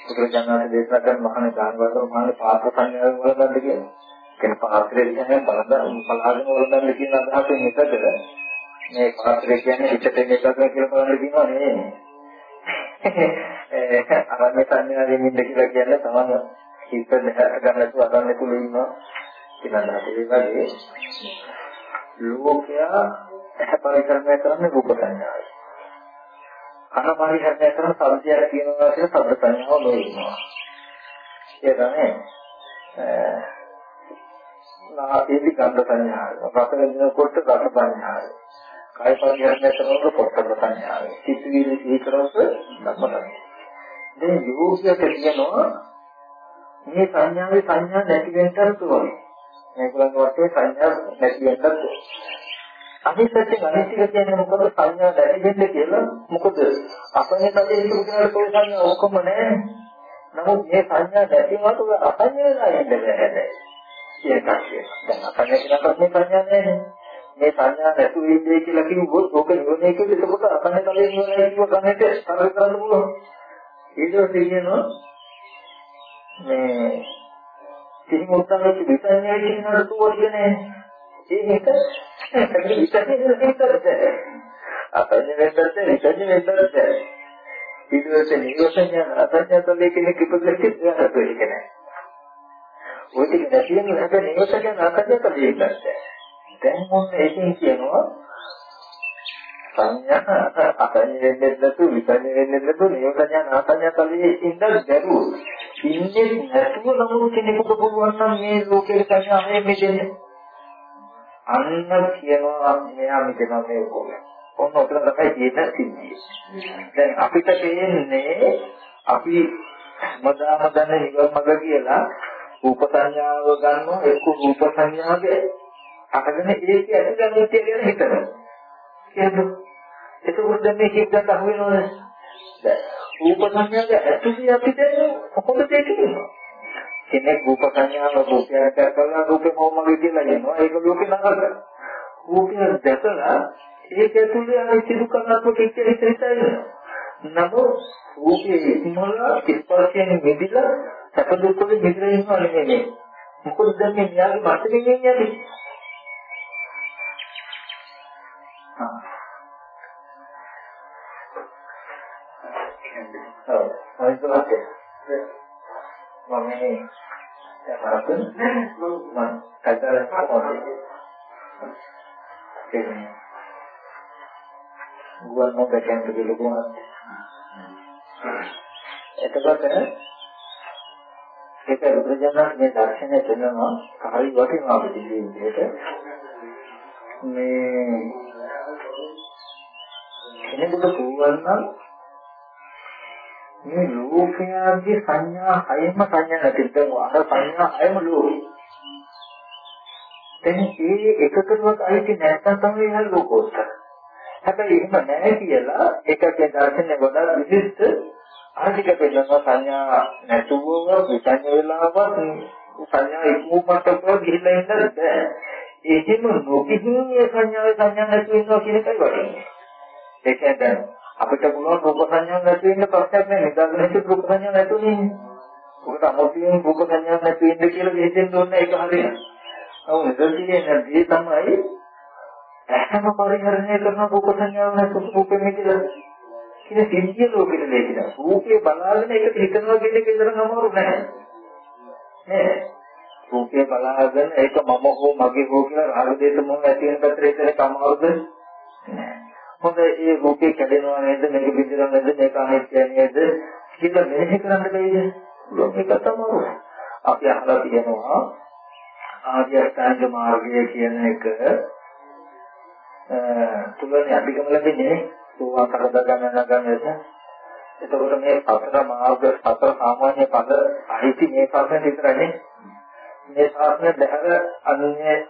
බුදුරජාණන් දේශනා කරන මහාන දානවල මහාන පාප සංඥාව වල ගන්න කියන්නේ. කියන පාත්‍රය කියන්නේ බලන්න පලාගෙන වලඳන්න කියන අදහසෙන් එකද මේ පාත්‍රය කියන්නේ හිතට එකක් කියලා බලන්න කියනවා. ඒක අරන්නේ සංඥාවෙන් ඉන්න කියලා කියන්නේ තමයි හිත ගන්නතු අරන්නේ තුල ඉන්නවා කියලා නේද ඒ වගේ ලෝකයා පරිකරණය කරන්නේ රූප සංඥාවයි. කන පරිහරණය කරන සබ්දයක් කියනවා කියන සබ්ද සංඥාව නොඉන්නවා. ඒ තමයි නාසයේදී ගන්ධ සංඥාව. රස වෙනකොට රස සංඥාව. කාය පරිහරණය කරනකොට පොට්ටබ සංඥාව. සිතුවිලි සිහි කරනකොට ධම්ම සංඥාව. දැන් යෝගියට කියනවා මේ සංඥාවේ සංඥා නැති වෙන්නත් ඕනේ. මේගොල්ලන් වටේ සංඥා නැති වෙන්නත් ඕනේ. අනිත්‍යයෙන් අනිත්‍ය කියන්නේ මොකද සංඥා නැති වෙන්නේ කියලා මොකද අපේ තදේ ඉස්සුකනට કોઈ සංඥා ඔක්කොම නැහැ. නමුත් මේ සංඥා නැති වුණාට අපඤ්ඤාලා ඉන්න බැහැ. කියන කක්ෂය. දැන් අපන්නේ කියනකොට මේ සංඥා නැහැ. මේ සංඥා නැතුව ඉන්නේ කියලා කිව්වොත් ඕක නිවනේ කියලා එතකොට අපන්නේ කලේ නිවනේ කියව ගන්නට කරදර කරන්න පුළුවන්. ඊට පස්සේ කියනවා මේ කිසි මොහොතක විසඤ්ඤය කියනකොට තුව කියන්නේ ඒක ඒක විසඤ්ඤය දෙන්නට අපන්නේ වෙන්නත් විසඤ්ඤය වෙන්නත් ඊට පස්සේ නිරෝධඥ අසඤ්ඤතලේ කෙනෙක් ඉපදෙන්නේ නැහැ කියන්නේ. ඔය ටික නැති වෙන හැබැයි නිවසකෙන් අකදක දෙයක් දැන් මොන එකකින් කියනවා? සංඥා අසඤ්ඤ වෙන්නේ නැතු විසඤ්ඤ වෙන්නේ නැතු නිවසඥා නාසඤ්ඤා තලයේ ඉන්න බැරුව. ඉන්නේ නැතුව නමුත් කෙනෙකුට පුළුවන් නම් මේ ලෝකේ සංඥා මේ මෙතෙන්. අන්න කියනවා මෙයා මෙතන මේ කොහොමද ඔන්න ඔතන තමයි කියන සිද්ධිය. දැන් අපිට තේන්නේ අපි මදාම දන්න නිවන් මඟ කියලා රූප සංඥාව ගන්නවා එක්ක රූප සංඥාවේ අහගෙන ඒක ඇතුළේ කියලා හිතනවා. කියන්න. එතකොට දැන් මේ කිව්වට අහු වෙනවනේ. රූප සංඥාවේ ඇතුළේ අපිට කොහොමද ඒක කියනවා? කෙනෙක් රූප සංඥාව රූපයක් කරලා රූපේ මොමග කියලා කියනවා. ඒක ලෝකේ නරක. රූපය දැකලා ඒක ඇතුළේ අර සිදු කරනකොට කිච්චර හිතයි. නමුත් රූපයේ ඉන්නවල ස්පර්ශයෙන් මෙදිලා සැප දුක් වලින් මිදලා ඉන්නව නෙමෙයි. මොකද දැන් මේ න්යාගේ මතකෙන් යන්නේ. ඔව්. අනිත් මම මේ කරපු මම කතාවක් කරනවා. කියන්නේ ගුවන් මොකක්ද කියලා එතකොට ඒක බුදුජානක මේ දර්ශනය දෙනවා හරි වටිනවා විදිහට මේ කෙනෙකුට පුළුවන් නම් මේ ලෝකයාගේ සංඥා හයම සංඥා නැති දැන් අර සංඥා හයම ලෝකේ. දැන් මේ එකකටවත් අයිති නැත්නම් තමයි හරි ලෝකෝත්තර. හැබැයි එහෙම නැහැ කියලා ඒකගේ දර්ශනය ගොඩක් විශිෂ්ට ආධික වෙනවා සංඥා නැතුව විසංඥ වෙලාවක් සංඥා ඉක්මවටම ගිහිල්ලා ඉන්නද බෑ එහෙම නොකිහින් මේ සංඥාවේ සංඥා නැති වෙනවා කියන එකයි වටින්නේ ඒ කියන්නේ අපිට පුළුවන් රූප සංඥා නැති වෙන්න ප්‍රශ්නයක් නෑ නිදාගෙන රූප සංඥා නැතුව ඉන්නේ. උකට අමුතියෙන් රූප සංඥා නැති වෙන්න කියලා දෙහෙන්න ඕනේ ඒක හරියට. ඔව් නිදර්ශනයේ නැති තමයි ඇහැම පරිහරණය කරන රූප සංඥාව නැතුව රූපෙම කියලා කියන සිද්ධිය ලෝකෙට දෙකින. රූපේ බලාගෙන ඒක හිතනවා කියන එක විතරම අමාරු නෑ. නේද? රූපේ බලාගෙන ඒක මම හෝ මගේ හෝ කියලා රාග දේශ මොහ ඇති වෙන පැත්තට ඒක අමාරුද? නෑ. හොඳ ඒ රූපේ කැඩෙනවා නේද මේක බිඳිනවා නේද මේක අනිත්‍ය නේද කියලා මෙහෙ කරන්න බැයිද මේක තමයි අපි අහලා තියෙනවා ආර්ය අෂ්ටාංග මාර්ගය කියන එක තුලනේ අධිකම ලැබෙන්නේ සෝවා කරදා ගන්න ගන්නද එතකොට මේ සතර මාර්ග සතර සාමාන්‍ය පද අයිති මේ පස්සේ විතරනේ. මේ ශාස්ත්‍රය දැහැර අන්‍ය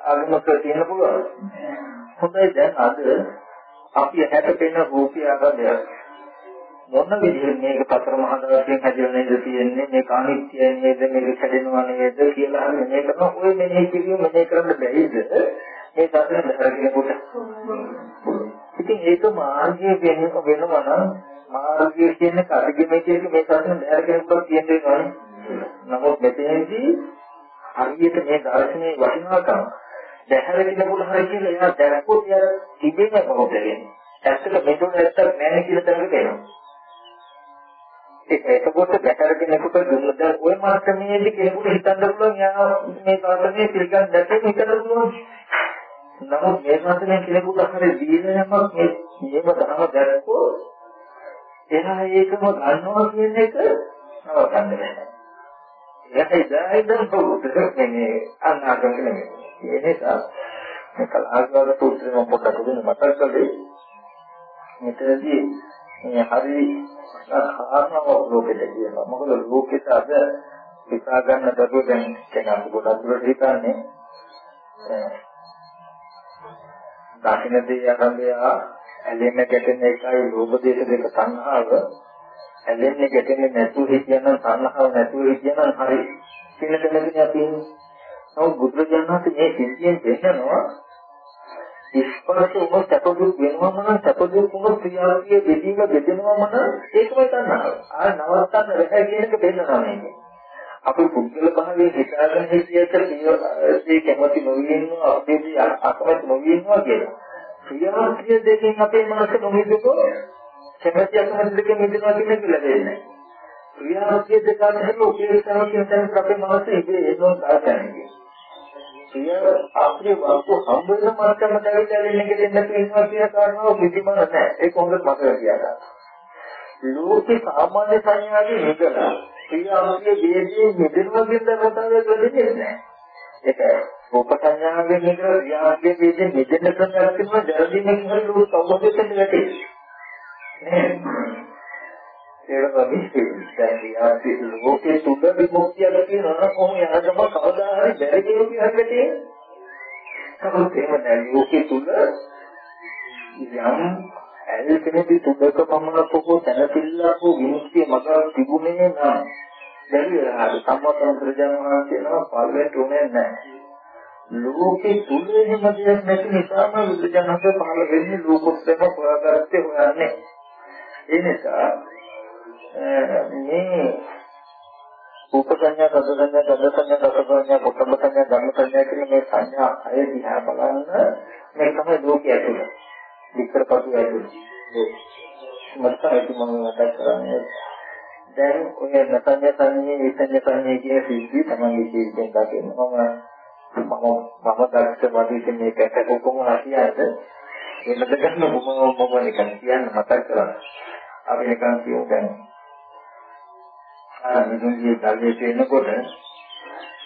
ආගමක තියෙන පුළුවන්. හොඳයි දැන් අද අපි ඇහැට පෙනෙන රූපය ආකාරය මොන විදිහෙන් මේක පතර මහා දවසෙන් හැදෙන්නේ නේද තියෙන්නේ? මේක අනිත්‍යයි නේද? මේක කැඩෙනවා නේද කියලා අහන්නේ. මේක තමයි ඔය මෙනෙහි කිරීම මෙනෙහි කරන්න බැයිද මේ සතර දහරගෙනකොට ඉතින් ඒක මාර්ගයේ වෙන වෙනවා නම් මාර්ගය කියන්නේ කටගෙමේ කියන මේ සතර දහරගෙනකොට තියෙන්නේ නමුත් මෙතනදී හරියට මේ දර්ශනයේ වටිනාකම දැහැර කෙනෙකුට හරි කියලා එයා දැක්කොත් එයා තිබෙන මොකද වෙන්නේ? ඇත්තට මෙතන නැත්තම් නැහැ කියලා තැනකට එනවා. ඒක එතකොට දැහැර කෙනෙකුට දුන්න දැන් ওই මාත්‍රමේදී කෙනෙකුට හිතන්න පුළුවන් එයා මේ කාරණේ පිළිගන්න නැත්නම් හිතන්න පුළුවන්. නමුත් මේ මාත්‍රමේ කෙනෙකුට හරි දීනමක් මේ මේව තමයි දැක්කොත් එයා ඒකම ගන්නවා කියන එක නවත්තන්න බෑ. ඒකයි දැයිදන් පොදුට මේ අනාගත නෙමෙයි. ඒ නිසා මේ කලාස්වාද සූත්‍රය මම පොඩ්ඩක් දෙන්න මතක් කළේ මෙතනදී මේ හරි කාරණාව ලෝකෙට කියනවා. මොකද ලෝකෙට අද හිතා ගන්න දරුවෝ දැන් කෙනෙක් ගොඩක් දුරට හිතන්නේ දකින්නදී යකන්දියා ඇලෙන්න ගැටෙන එකයි ලෝභ දේශ දෙක සංහාව ඇලෙන්නේ ගැටෙන්නේ නැතුව හිටියනම් සංහාව නැතුව හිටියනම් හරි කියන දෙන්නේ අපි නමුත් බුදුරජාණන් වහන්සේ මේ සිද්ධියෙන් දෙන්නනවා ස්පර්ශ උම සැපදුක් වෙනවම නම් සැපදුක් උම ක්‍රියාවලිය දෙදීම බෙදෙනවම නම් ඒකමයි තණ්හාව. ආය නවත්තන්න බැහැ කියන එක දෙන්නවා මේක. අපි පුද්ගල භාවයේ හිතාගෙන හිටියට ඒ කැමති නොවී ඉන්නවා අපේදී අකමැති නොවී ඉන්නවා කියලා. ක්‍රියාවලිය දෙකෙන් අපේ මනස නොමිදෙකෝ කැමති අකමැති දෙකෙන් මිදෙනවා කියන එක ලැබෙන්නේ නැහැ. ක්‍රියාවලිය දෙක අතර උපේක්ෂාව කියන තැනට අපේ මනස ඉබේ එනවා කාටන්නේ. සිය අපේ වස්තු හම්බ වෙන මාර්ගම දැවිලා ඉන්න එක දෙන්න තියෙනවා කියන කාරණාව කිසිම නැහැ. ඒක හොඳට මතක තියාගන්න. ලෝකේ සාමාන්‍ය සංඥාවේ නිදලා ක්‍රියාවලිය වේදී මෙදෙනවා කියන කතාවේ දෙන්නේ නැහැ. ඒක රූප සංඥාවෙන් නිදලා ක්‍රියාවලිය වේදී මෙදෙන්න සංඥාවක් තියෙනවා ජරදීමකින් හරි ලෝක සම්බන්ධයෙන් නැති. ඒක වගේ දැන් යාති ලෝකේ තුල විමුක්තිය තියෙනවා නම් කොහොම යනකම කවදා හරි බැරි කෙනෙකුට හරියට නමුත් එහෙම දැන් ලෝකේ තුල යම් ඇල්කෙනෙදි තුඩක පමණ පොකෝ තනතිල්ලකෝ විමුක්තිය මග තිබුණේ නම් බැරි වෙලා සම්මතන ප්‍රජාන කියනවා පල්ලෙට උනේ නැහැ. ලෝකේ තුල එහෙම දෙයක් නැති නිසාම බුදුජානක පහළ වෙන්නේ ලෝකෝත්තම හොයාගත්තේ හොයන්නේ. ඒ නිසා මේ උපසඤ්ඤා සදසඤ්ඤා දසසඤ්ඤා දසසඤ්ඤා කුට්ටම සංඥා ධම්ම සංඥා කියන මේ සංඥා අය දිහා බලන්න මේ තමයි ලෝකයේ ඇතුළ. විස්තර පසු ඇතුළ මට ඒක මම මතක් කරන්නේ. දැන් ඔය නතඤ්ඤ සංඤේ විසඤ්ඤ සංඤේ කියන සිද්ධි තමයි ජීවිතෙන් දකින්න. මම මම මම දැක්ක වගේ මේකට කොහොම හරියට එන්නද ගන්න මම මම නිකන් කියන්න මතක් කරා අපි නිකන් කියමු දැන්. ආ මිදුන්ගේ ධර්මයේ තේනකොට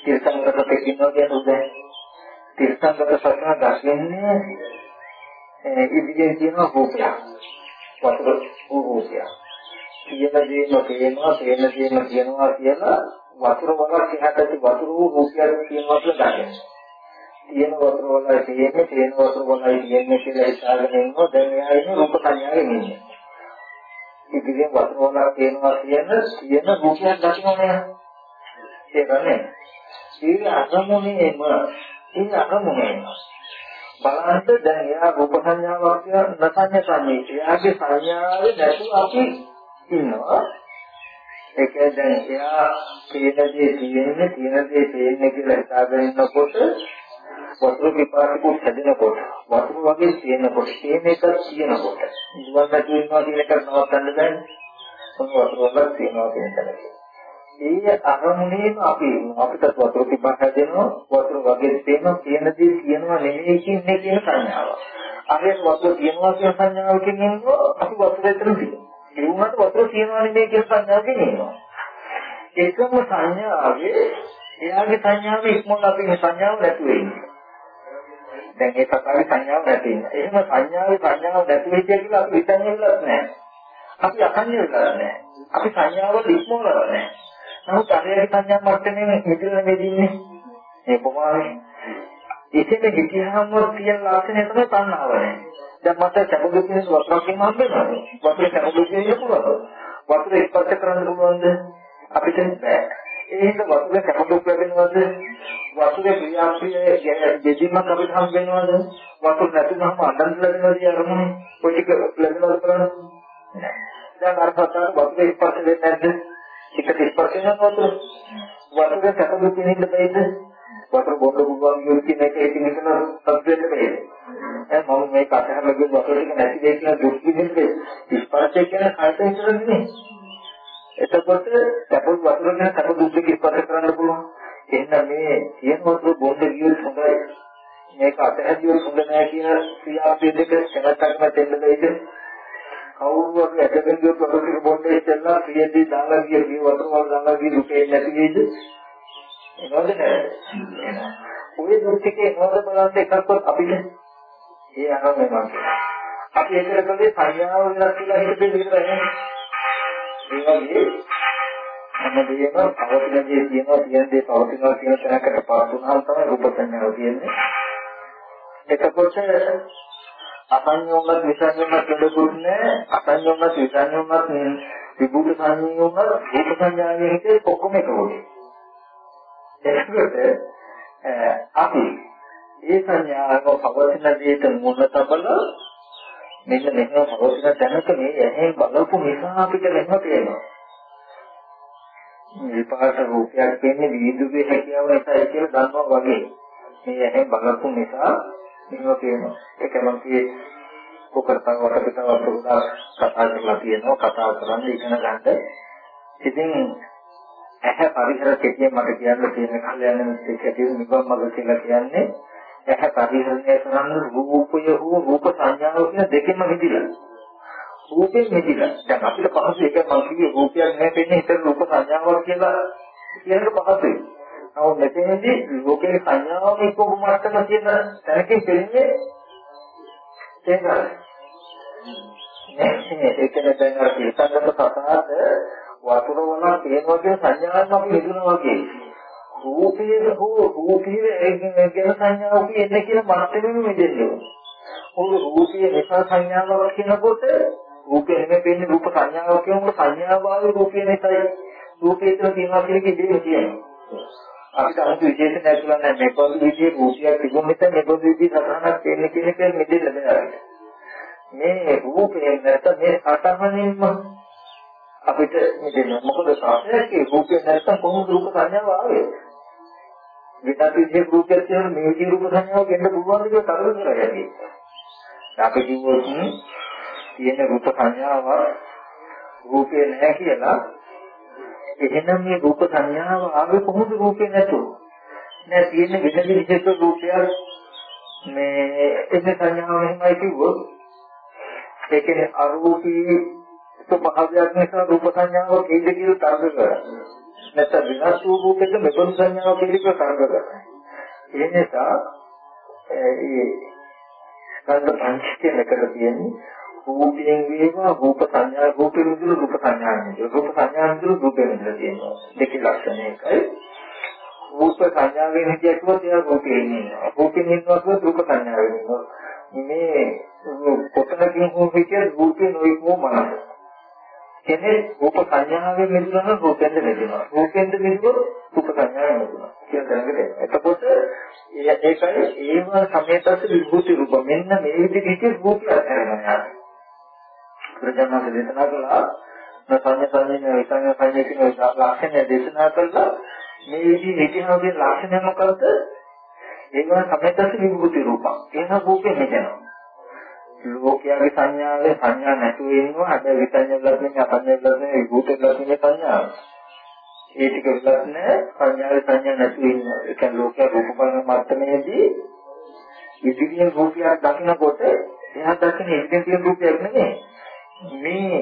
තිරසංගත දෙකින්නවා කියන උදේ තිරසංගත සත්‍යන දකින්නේ ඉදිරියෙන් කියනවා රූපයක්. වතුර රූපයක්. කියන දේම පේනවා පේන දේම කියනවා කියලා වතුර වලක් එහාට වතුර රූපයක් කියනවා කියලා දකිනවා. තියෙන වතුර වලයි තියෙන්නේ තියෙන වතුර වලයි තියෙන්නේ කියලා හිතාගෙන ඉන්නවා. දැන් එයා ඉන්නේ රූප සංඥාවෙන් ඉන්නේ. ඉතින් වතුර වලක් තියෙනවා කියන තියෙන රූපයක් දකින්නනේ ඒකනේ ඒ අරමුණේම ඒ අරමුණේම බලන්න දැන් එයා රූප සංඥාවක් කියන නසඤ්ඤ සංඥේ එයාගේ සංඥාවේ නැතුව අපි ඉන්නවා. ඒක දැන් එයා කියන දේ තියෙන්නේ තියෙන දේ තියෙන්නේ කියලා හිතාගෙන ඉන්නකොට වතුර විපාකකුත් හැදෙනකොට වතුර වගේ තියෙනකොට තියෙන එක තියෙනකොට. ජීවන්න කියනවා කියන එක නවත්තන්න බෑනේ. මොන වතුර වලක් තියෙනවා කියන එක. ඒ අරමුණේම අපි අපිට වතුර විපාක හැදෙනවා වතුර වගේ තියෙනවා කියන දේ තියෙනවා නෙමෙයි කියන්නේ කියන සංඥාව. අරයට වතුර තියෙනවා කියන සංඥාවකින් ඉන්නකොට අපි වතුර එතන තියෙනවා. ඒ වුණාට වතුර තියෙනවා නෙමෙයි කියන සංඥාවකින් ඉන්නවා. එකම සංඥාවේ එයාගේ සංඥාවේ ඉක්මනට අපි සංඥාව නැතුව ඉන්නේ. දැන් ඒ සතාවේ සංඥාව නැති වෙනවා. එහෙම සංඥාවේ සංඥාව නැති වෙච්ච කියලා අපි හිතන්නේ ඉන්නවත් නැහැ. අපි අකන්නේ කරන්නේ අපි සංඥාවල ඉක්මවලා නැහැ. නමුත් අරයේ සංඥා මට්ටමේ මෙතන නෙදින්නේ. ඒ කොමාවේ ඉතින් හිතියාම තියෙන ලක්ෂණය තමයි තණ්හාවනේ. දැන් මට සැපදු කියන වස්තුවකින් හම්බෙනවා. වස්තුවේ සැපදු කියන පුළුවන්. වස්තුවේ ස්පර්ශ කරන්න පුළුවන්ද? අපිට බෑ. ඒ හින්දා වතුරේ කැපදුක් ලැබෙනවද? වතුරේ ක්‍රියාක්‍රිය දෙදින්මක් අපිට හම් වෙනවද? වතුර නැතිවම අඬන් ලැබෙනවද අරමුණේ? ඔය ටික ලැබෙනවද බලන්න. දැන් අර පතර වතුරේ ස්පර්ශ වෙන්නේ නැද්ද? එක ස්පර්ශ වෙනවා වතුර. වතුරේ කැපදුක් වෙනින්න බෑද? වතුර බොන්න පුළුවන් කියන එක ඒකින් හිතන සබ්ජෙක්ට් එකේ. දැන් මම මේක අතහැරලා ගිය වතුර ටික නැති දෙයක් කියලා දුක් විඳින්නේ ස්පර්ශය කියන කයට විතරනේ. එතකොට සැපුත් වතුර ගැන සැප දුක් දෙක ස්පර්ශ කරන්න පුළුවන්. එහෙනම් මේ තියෙන වතුර බොන්න ගියොත් හොඳයි. මේක අතහැරියොත් හොඳ නෑ කියන ක්‍රියාපේ දෙක සැකටක්ම දෙන්න දෙයිද? කවුරු හරි ඇදගෙන ගියොත් වතුර ටික බොන්න ඉස්සෙල්ලා ප්‍රියදී දාලා ගිය මේ වතුර වල දාලා ගිය දුකේ නැති වෙයිද? එනවද නෑ? ඔය දුක් ටිකේ නෝද බලන්න එකක්වත් අපිට ඒ අරම මම අපි ඒකට කලේ සංයාව වෙනස් කියලා හිතේ විතරයි ඒ වගේ හැමදේම පවතින දේ තියෙනවා තියෙන දේ පවතිනවා කියන තැනකට පාස් වුණාම තමයි රූප සංඥාව තියෙන්නේ. එතකොට අසංයෝගත් විසංයෝගත් දෙදුන්නේ අසංයෝගත් විසංයෝගත් විභූත සංයෝගත් රූප සංඥාවේ හිතේ ඔක්කොම එක වගේ. එතකොට අපි ඒ සංඥාව පවතින දේට මුල තබලා මෙන්න මෙහෙම පවතින තැනක මේ ඇහෙන් බලපු නිසා අපිට මෙහෙම පේනවා. විපාක රූපයක් කියන්නේ විදුවේ හැකියාව නිසා කියලා දන්නවා වගේ. මේ ඇහෙන් බලපු නිසා මෙහෙම පේනවා. ඒක මම කියේ කොකරතන වටපිටාව පුරුදා කතා කරලා තියෙනවා කතා කරන්න ඉගෙන ගන්න. ඉතින් ඇහැ පරිසර කෙටියෙන් මට කියන්න තියෙන කල්යන්න මිත්‍යෙක් ඇටියෙ නිවන් මඟ කියලා කියන්නේ ඇහැ පරිහරණය කරන්න රූපය හෝ රූප සංඥාව කියන දෙකෙන්ම මිදිලා. රූපයෙන් මිදිලා. දැන් අපිට පහසු එක මම කිව්වේ රූපයක් නැහැ වෙන්නේ හිතේ රූප සංඥාවක් කියලා කියනක පහසුයි. නමුත් මෙතනදී ලෝකේ සංඥාවම එක්ක මට්ටම කියන තැනකින් දෙන්නේ ඒකයි. ඒකනේ දැන් අර පිටංගත කතාවද වතුර වල තියෙනවා කියන සංඥාවක් අපි හිතනවා වගේ. රූපයේ හෝ රූපයේ ගැන සංඥාවක් එන්නේ කියලා මනසෙම මෙදෙන්නේ. ඔය රූපයේ නිසා සංඥාවක් කියනකොට රූපේ නෙමෙයි පේන්නේ රූප සංඥාවක් කියනකොට සංඥාව ආවේ රූපයේ නිසායි. රූපේ තුළ තියෙනවා කියන එක ඉතින් කියනවා. අපිට අමුතු විශේෂ නැතුණා නෑ මේ පොදු විදිහේ රූපයක් තිබුණ නිසා මේ පොදු විදිහේ සතරහනක් තියෙන කියන එක මෙදෙන්න බෑ. මේ රූපේ නැත්නම් මේ සතරහනින්ම අපිට මෙදෙන්න මොකද සාසනයේ රූපේ නැත්නම් කොහොමද රූප සංඥාව ආවේ? වෙනත් විදිහේ රූපයක් තියෙන මේ විදිහේ රූප සංඥාවක් එන්න පුළුවන් කියලා තරල කරලා යන්නේ. අපි කිව්වොත් තියෙන රූප සංඥාව රූපේ නැහැ කියලා එහෙනම් මේ රූප සංඥාව ආවේ කොහොමද රූපේ නැතුව? නෑ තියෙන විද විදිහට රූපයක් මේ එන්න සංඥාව එහෙමයි කිව්වොත් ඒ කියන්නේ අරූපී ස්වභාවයක් නිසා රූප සංඥාව කීයද කියලා තරඟ කරනවා. නැත්නම් විනාශ වූ රූපෙක මෙබඳු සංඥාව කීයද තරඟ කරනවා. ඒ නිසා ඒ ස්කන්ධ පංචකයෙන් එකට තියෙන්නේ රූපයෙන් වේවා රූප සංඥා රූපෙන් විදුල රූප සංඥාවෙන් රූප සංඥාවෙන් විදුල රූපෙන් විදුල තියෙනවා දෙකේ ලක්ෂණ එකයි. රූප සංඥාවෙන් හිටියොත් එයා රූපේ ඉන්නවා. රූපෙන් ඉන්නවා කියොත් රූප සංඥාවෙන් ඉන්නවා මේ කොතනකින් හෝ හිටිය රූපේ නොයිකෝ මනස. කෙනෙක් රූප සංඥාවෙන් මිදුණා රූපෙන්ද මිදුණා. රූපෙන්ද මිදුණා රූප සංඥාවෙන් මිදුණා කියන දැනගද එතකොට ඒකයි ඒව සමේතස විභූති රූප. මෙන්න මේ විදිහට රූපය අත්හැරෙනවා බුදුජානක දේශනා කළා. සංඥා සංඥා විසංඥා සංඥා කියන ලක්ෂණය දේශනා කළා. මේ විදිහේ ඉතිහාසයේ ලක්ෂණය මොකද්ද? ඒවා සමේතස විභූති රූපක් එන රූපේ මෙතනවා ලෝකයාගේ සංඥාවේ සංඥා නැතුව ඉන්නවා හැබැයි විසංඥා ලක්ෂණය අපඤ්ඤා ලක්ෂණය විභූති ලක්ෂණය සංඥා ඒ ටික විලක් නැහැ සංඥාවේ සංඥා නැතුව ඉන්නවා ඒ කියන්නේ ලෝකයා රූප බලන මට්ටමේදී ඉදිරියෙන් රූපයක් දකිනකොට එයා දකින ඉදිරියෙන් රූපයක් නෙමෙයි. මේ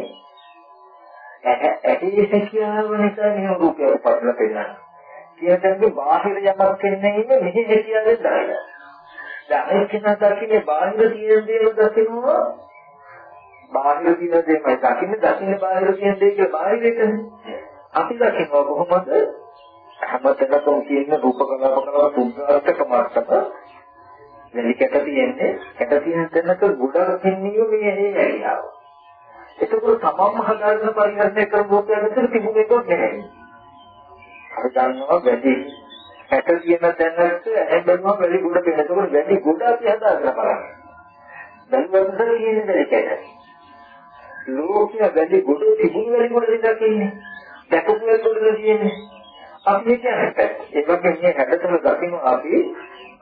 ඇහි හැකියාව නිසා මේ රූපය පටල පෙන්නනවා. කියතන්ගේ බාහිර යමක් වෙන්නේ ඉන්නේ මෙහි හැකියාවෙන් දාලා. දැන් ඒ කෙනා දකින්නේ බාහිර තියෙන දේවල් දකිනවා. බාහිර තියෙන දේමයි දකින්නේ දකින්නේ බාහිර තියෙන දේ කියලා බාහිර එකනේ. අපි දකිනවා කොහොමද? හැමතැනකම තියෙන රූප කලාප කලාප පුද්ගලික මාර්ගක වැඩි කැට තියෙන්නේ කැට තියෙන තැනක ගොඩක් තින්නේ මේ ඇහි හැකියාව. එතකොට තමන්ම හදාගෙන පරිහරණය කරන රූපයක් විතර තිබුණේ නැහැ. අපි දන්නවා වැඩි හැට කියන තැනට ඇහැ බැලුවම වැඩි ගුණ පේන. එතකොට වැඩි ගුණ අපි හදාගෙන බලන්න. බැලුවම කියන්නේ දෙයකට. ලෝකයේ වැඩි ගුණ තිබුණ වැඩි ගුණ දෙයක් ඉන්නේ. දැකපු වැඩි තියෙන්නේ. අපි කියන්නේ ඒ වගේ මේ හැඩතල දකින්න අපි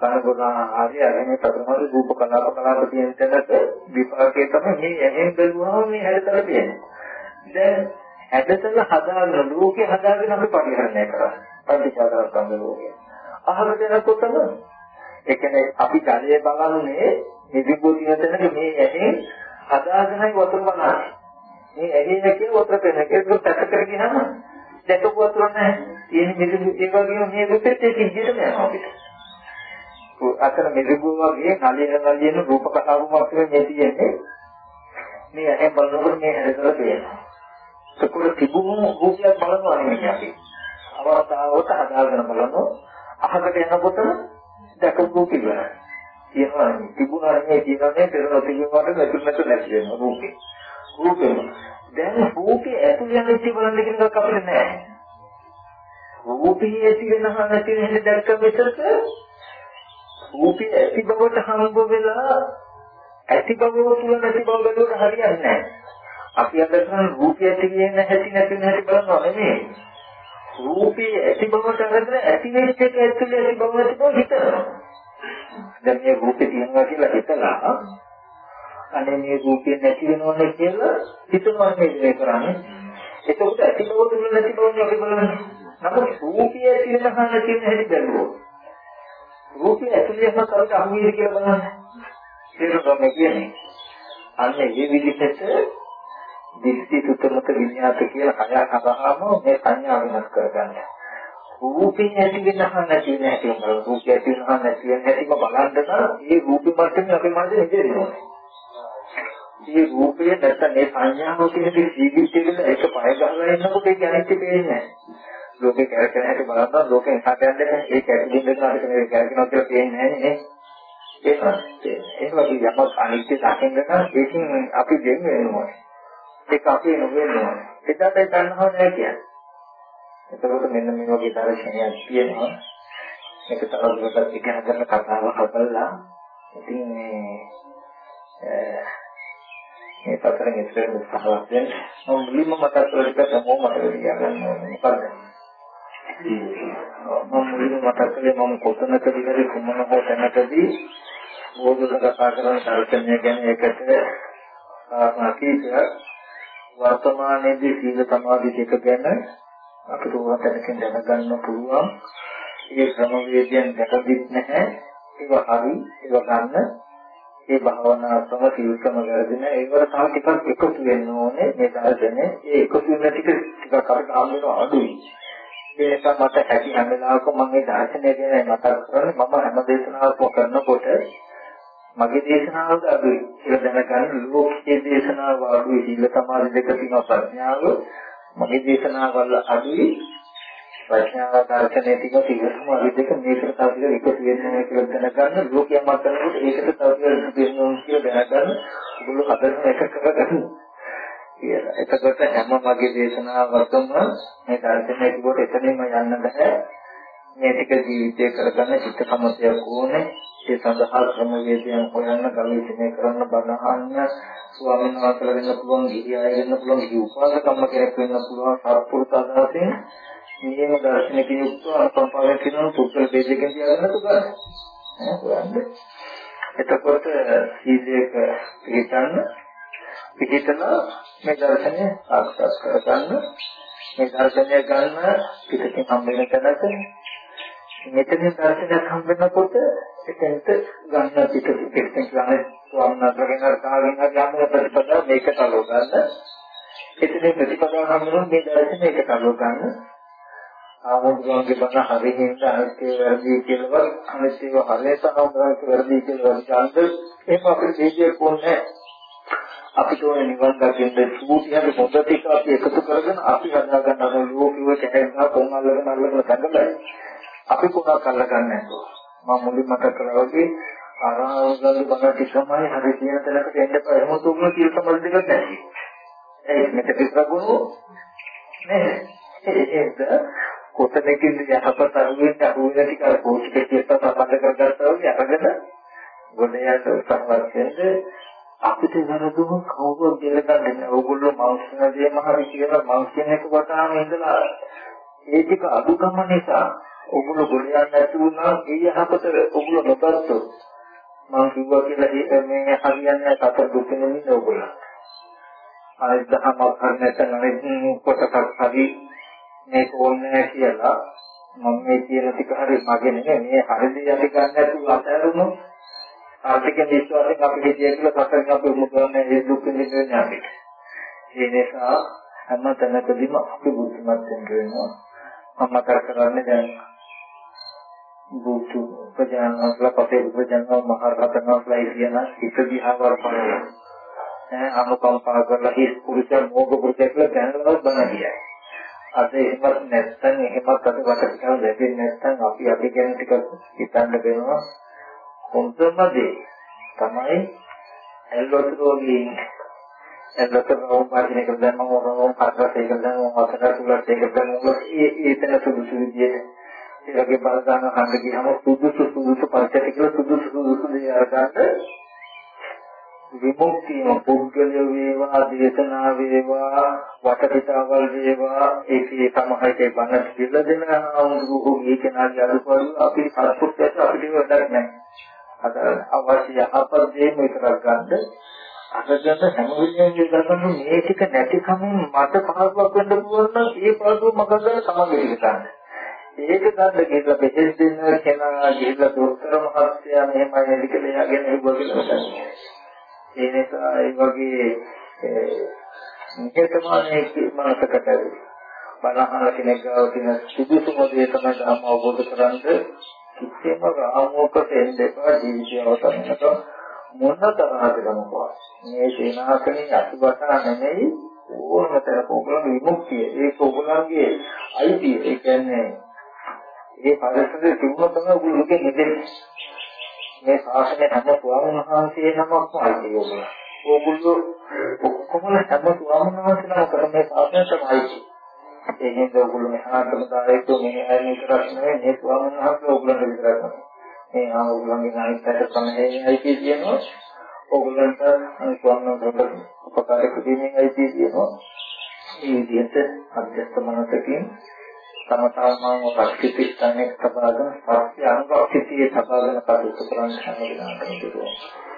කනගුණ ආදී අරගෙන ප්‍රථමද රූප කලාප කලාප තියෙන තැනට විපාකයේ තමයි මේ ඇහෙන් බැලුවාම මේ හැඩතල තියෙන්නේ. දැන් හැඩතල හදාගෙන ලෝකේ හදාගෙන අපි පරිහරණය කරා. පටිච්චසමුප්පාද ලෝකේ. අහකට යනකොටම ඒ කියන්නේ අපි ජලය බලන්නේ නිදිබු තියෙන තැනක මේ ඇහෙන් හදාගෙනයි වතුර බලන්නේ. මේ ඇහෙන් කියන වතුර පෙනෙන ඒක පැත්තකට ගියාම දැකපු වතුර නැහැ. තියෙන මිදුළු ඒ වගේම මේ රූපෙත් ඒ සිද්ධියටම යනවා අපිට. අතන මෙදුගුව වගේ නලියන නලියන රූප කතාවක් වගේ මේ තියෙන්නේ. මේ ඇහෙන් බලනකොට මේ හැදලා තියෙනවා. ඒකවල තිබුණු රූපයක් බලනවා නෙමෙයි අපි. අවස්ථාවට හදාගෙන බලනවා. අහකට එනකොටම දැකපු කිව්වා කියනවා තිබුණා නෙමෙයි කියනනේ පෙර නොතිබුණාට නැතුව නැතුව නැති වෙනවා රූපේ. රූපේ. දැන් රූපේ ඇතුළේ යන ඉති බලන්න කියන එකක් අපිට නැහැ. රූපේ ඇති වෙනහම නැති වෙන හැටි දැක්ක විතරක රූපේ ඇති බවට හම්බ වෙලා ඇති බව තුල නැති බව බලනකොට හරියන්නේ නැහැ. අපි අද කරන රූපය ඇති කියන හැටි නැති වෙන හැටි බලනවා නෙමෙයි. රූපේ ඇති බවට අරගෙන ඇති වෙච්ච එක ඇතුලේ ඇති බව නැති බව හිතනවා. දැන් මේ රූපේ තියෙනවා කියලා හිතලා අනේ මේ රූපේ නැති වෙනවනේ කියලා හිතනවා මේ කරන්නේ. එතකොට ඇති බව තුල නැති බව අපි බලන්නේ. නමුත් රූපය ඇති වෙනහම නැති වෙන හැටි බලනවා. රූපය ඇතුළේම කරට අහුවෙද කියලා බලන්න. තේරුම් කියන්නේ. අන්න ඒ විදිහට දිස්ති සුතමත විඤ්ඤාත කියලා කය හදාම මේ සංඥා වෙනස් කරගන්න. රූපේ ඇති වෙනහ නැති නැති මොකද රූපය ඇති වෙනහ නැති නැතිම බලන්න නම් මේ රූපෙ මට්ටමේ අපේ මනසේ ඉඳෙන්නේ. මේ රූපය නැත්නම් මේ සංඥාව කියන දේ ජීවිතේ එක පය ගහලා ඉන්නකොට ඒක අනිත්‍ය පේන්නේ නැහැ. ලෝකේ කැරකෙන හැටි බලනවා ලෝකෙන් එහාට යන්නේ ඒ කැරකින් දෙනවා ඒක කැරකිනවා කියලා පේන්නේ නැහැ නේ. ඒක ඒ වගේ යමක් අනිත්‍ය දකින්න නම් ඒකෙන් අපි දෙන්න වෙනවා. ඒක අපි නෙවෙනවා එදාට ගන්නව නෑ කියන්නේ. එතකොට මෙන්න මේ වගේ දර්ශනයක් තියෙනවා. මේක තව දුරටත් ඉගෙන ගන්න කතාවක් හදලා ඉතින් මේ මේ පතරෙන් ඉස්සරහ උත්සාහවත් වෙන්න මම මුලින්ම මතක් කරගත්ත මොම මතක තියාගන්න ඕනේ. මොකද මම මුලින්ම මතක් කළේ මම කොතනකදී හරි කුමන හෝ තැනකදී බෝධිසත්ව කතා කරන දර්ශනය ගැන ඒකට කාරණා කීපයක් වර්තමානයේදී සීල සමාධි දෙක ගැන අපිට උවතනකින් දැනගන්න පුළුවන්. ඒ ක්‍රමවේදයන් දැකදිත් නැහැ. ඒක හරි ඒක ගන්න ඒ භාවනා ක්‍රම සීලකම කරගෙන ඒවර තව ටිකක් එකතු වෙන්න ඕනේ මේ දර්ශනේ. ඒ එකතු වෙන ටික ටිකක් අපිට හම් වෙනවා අඩුයි. ඒ නිසා මට හැකි හැම වෙලාවකම මම මේ දර්ශනය ගැන මතක් කරන්නේ මම හැම දේශනාවක්ම කරනකොට මගේ දේශනාවද අඩුයි කියලා දැනගන්න ලෝකයේ දේශනාව අඩුයි. සීල සමාධි දෙක තියෙන ප්‍රඥාව මගේ දේශනාවල් අඩුයි. ප්‍රඥාව දර්ශනයේ තියෙන සීල සමාධි දෙක මේකට තව එකතු වෙනවා කියලා දැනගන්න. ලෝකයේ මතනකොට ඒකට තව දෙන්නවා කියලා දැනගන්න. ඔගොල්ලෝ හදන එක කරගන්න කියලා. එතකොට හැම මගේ දේශනාවකම මේ දර්ශනය කිව්වට එතනින්ම යන්න බෑ. මේ ටික ජීවිතය කරගන්න චිත්ත සමතයක් ඕනේ. ඒ සඳහා ක්‍රමවේදයන් හොයන්න ගවේෂණය කරන්න බණහන්න ස්වාමීන් වහන්සේලා වෙන්න පුළුවන් ගිහි අය වෙන්න පුළුවන් ගිහි උපාසකම්ම කෙනෙක් වෙන්න පුළුවන් සත්පුරුෂ අදහසින් නියම දර්ශනයක යුක්තව අනුකම්පාවෙන් කියන පුද්ගල බේජකෙන් තියාගන්න තුගන්න. එතකොට සීලයක පිළිතන්න පිළිතලා මේ දර්ශනය සාක්ෂාත් කරගන්න මේ දර්ශනය ගන්න පිටකින් හම් වෙන තැනක මෙතන දර්ශනයක් හම් වෙනකොට එතනට ගන්න පිට පිටින් ගන්න ස්වාමීනාගෙන අරගෙන යන ප්‍රතිපදාව මේකට අලෝ ගන්න. එතන ප්‍රතිපදාව හම් වෙනවා මේ දර්ශනය එකට අලෝ ගන්න. ආමුදුරන්ගේ බණ හරියට අනිත්‍ය වැරදි කියලාවත් අනිත්‍යව හරියට ආමුදුරන්ගේ වැරදි කියලා වචාන්ද එහෙම අපිට දෙවියෙක් ඕනේ අපිට ඕනේ නිවන් දකින්න සූතියගේ පොත ටික අපි එකතු කරගෙන අපි හදා ගන්න අර ලෝකෙව කැහෙනවා කොන් අල්ලගෙන අල්ලගෙන තඟලයි. අපි කොහොමද අල්ලගන්නේ නැතුව. මම මුලින් මතක් කළා වගේ ආරාධන බණ ටිකමයි හරි කියන තැනකට එන්න බෑ. එහෙම තුමුණු කීල් සම්බන්ධ දෙකක් නැහැ. ඒ මෙතන පිටරගුණු නේ. ඒක කොතනකින්ද යහපත අරුවෙන් අරුවෙන් ටික අර පොස්ට් එකේ සම්බන්ධ කරගත්තා වගේ අරගෙන ගොඩ යන්න උත්සාහවත් වෙන්නේ අපිට වැරදුම කවුරුත් දෙලගන්නේ නැහැ. ඕගොල්ලෝ මෞස්නදේම හරි කියලා මෞස් කෙනෙක් වටාම ඉඳලා ඒ ටික අදුකම නිසා ඕගොල්ලෝ ගොඩ යන්න නැති වුණා. ඒ යහපත ඕගොල්ලෝ නොදත්තොත් මම කිව්වා කියලා මේ හරියන්නේ සතර දුක නෙමෙයි ඕගොල්ලෝ. අනිත් දහමක් හරි නැත්නම් අනිත් කොටසක් හරි මේක ඕනේ කියලා මම මේ කියන ටික හරි මගේ නෙමෙයි මේ හරිද යටි ගන්න නැතුව අතහැරුණොත් ආර්ථික විශ්වාසයෙන් අපි හිතිය කියලා සතරෙන් අපි උමුදන්නේ ඒ දුක් විඳින්නේ අපිට. ඒ නිසා හැම තැනකදීම අපි බුද්ධිමත් වෙන්න වෙනවා. මම කර කරන්නේ දැන් බුදු ප්‍රජානන්සලා පතේ ප්‍රජානව මහරහතන්වන්සලා කියන හිත දිහා වර්පණය. ඈ අනුකම්පා කරලා හිස් පුරුෂයන් මොග පුරුෂයෙක් කියලා දැනනවත් බණ කියයි. අද එහෙමත් නැත්නම් එහෙමත් අද වටපිටාව ලැබෙන්නේ නැත්නම් අපි අපි ගැන ටික හිතන්න වෙනවා. හොඳම දේ තමයි ඇල්ලොතරෝගී ඇල්ලොතරෝ මාර්ගයක දැම්මම වරම පාරකට ඒක දැම්මම අතට තුලට ඒක දැම්මම ඒ ඒතන සුදුසු විදියට. ඒකේ බලදාන හඳ ගියම සුදුසු සුදුසු පරිච්ඡේද කියලා සුදුසු සුදුසු දේ අරගන්න විමුක්තිය පුද්ගලය වේවා දේශනා වේවා වටපිටාවල් වේවා ඒකේ සමහරට බණ කියලා දෙන ආවුරු ඒක නාගේ අනුකූල අපි සත්පුරුෂයත් අපිට වැඩක් නැහැ. අද අවශ්‍ය යහපත් දේ විතරක් ගන්න අදට හැම වෙලේම කරගන්න මේ ටික නැතිකමින් මට පහසුවක් වෙන්න පුළුවන් නම් ඒ පහසුව මග ගන්න තමයි ගන්න. ඒක ගන්න කියලා බෙහෙත් දෙන්න කෙනා ගිහිල්ලා දොස්තර මහත්තයා මෙහෙමයි නේද කියලා එයාගෙන හිතුවා කියලා ඒ නිසා ඒ වගේ නිකතමානේ මනසකට බලහන කෙනෙක් ගාව තියෙන සුදුසුම දේ තමයි ධර්ම අවබෝධ කරගන්න කිසිම රාමුවකට එන්න එපා ජීවිතය අවසන්කට මොන තරහද ගමකවා මේ සේනාසනේ අසුබතා නෙමෙයි ඕනම තැනක ඔයගොල්ලෝ විමුක්තිය. ඒක ඔයගොල්ලන්ගේ අයිතිය. ඒ කියන්නේ ඒ පරිසරයේ තිබුණ තමයි ඔයගොල්ලෝගේ නෙදෙන්නේ මේ ශාසනය හැම ස්වාමීන් වහන්සේ නමක්ම අයිතිය ඔයගොල්ලෝ. ඔයගොල්ලෝ ඔක්කොම හැම ස්වාමීන් වහන්සේලා කරන්නේ ශාසනයටම අයිතිය ඒ හින්දා ඔයගොල්ලෝ මෙහාටම දායකෝ මේ අය විතරක් නෙවෙයි මේ ස්වාමීන් වහන්සේ ඔයගොල්ලන්ට විතරක් නෙවෙයි. මේ ආ ඔයගොල්ලන්ගේ අනිත්‍යයට තමයි අයිතිය කියනවා. ඔයගොල්ලන්ට අනිත් ස්වාමීන් වහන්සේ උපකාර කිරීමේ අයිතිය කියනවා. මේ විදිහට අධ්‍යස්ත මනසකින් තම තමන්ව රක්ෂිත ස්ථානයක තබාගෙන සත්‍ය අනුභවසිතියේ තබාගෙන කටයුතු කරන්න හැම දිනකටම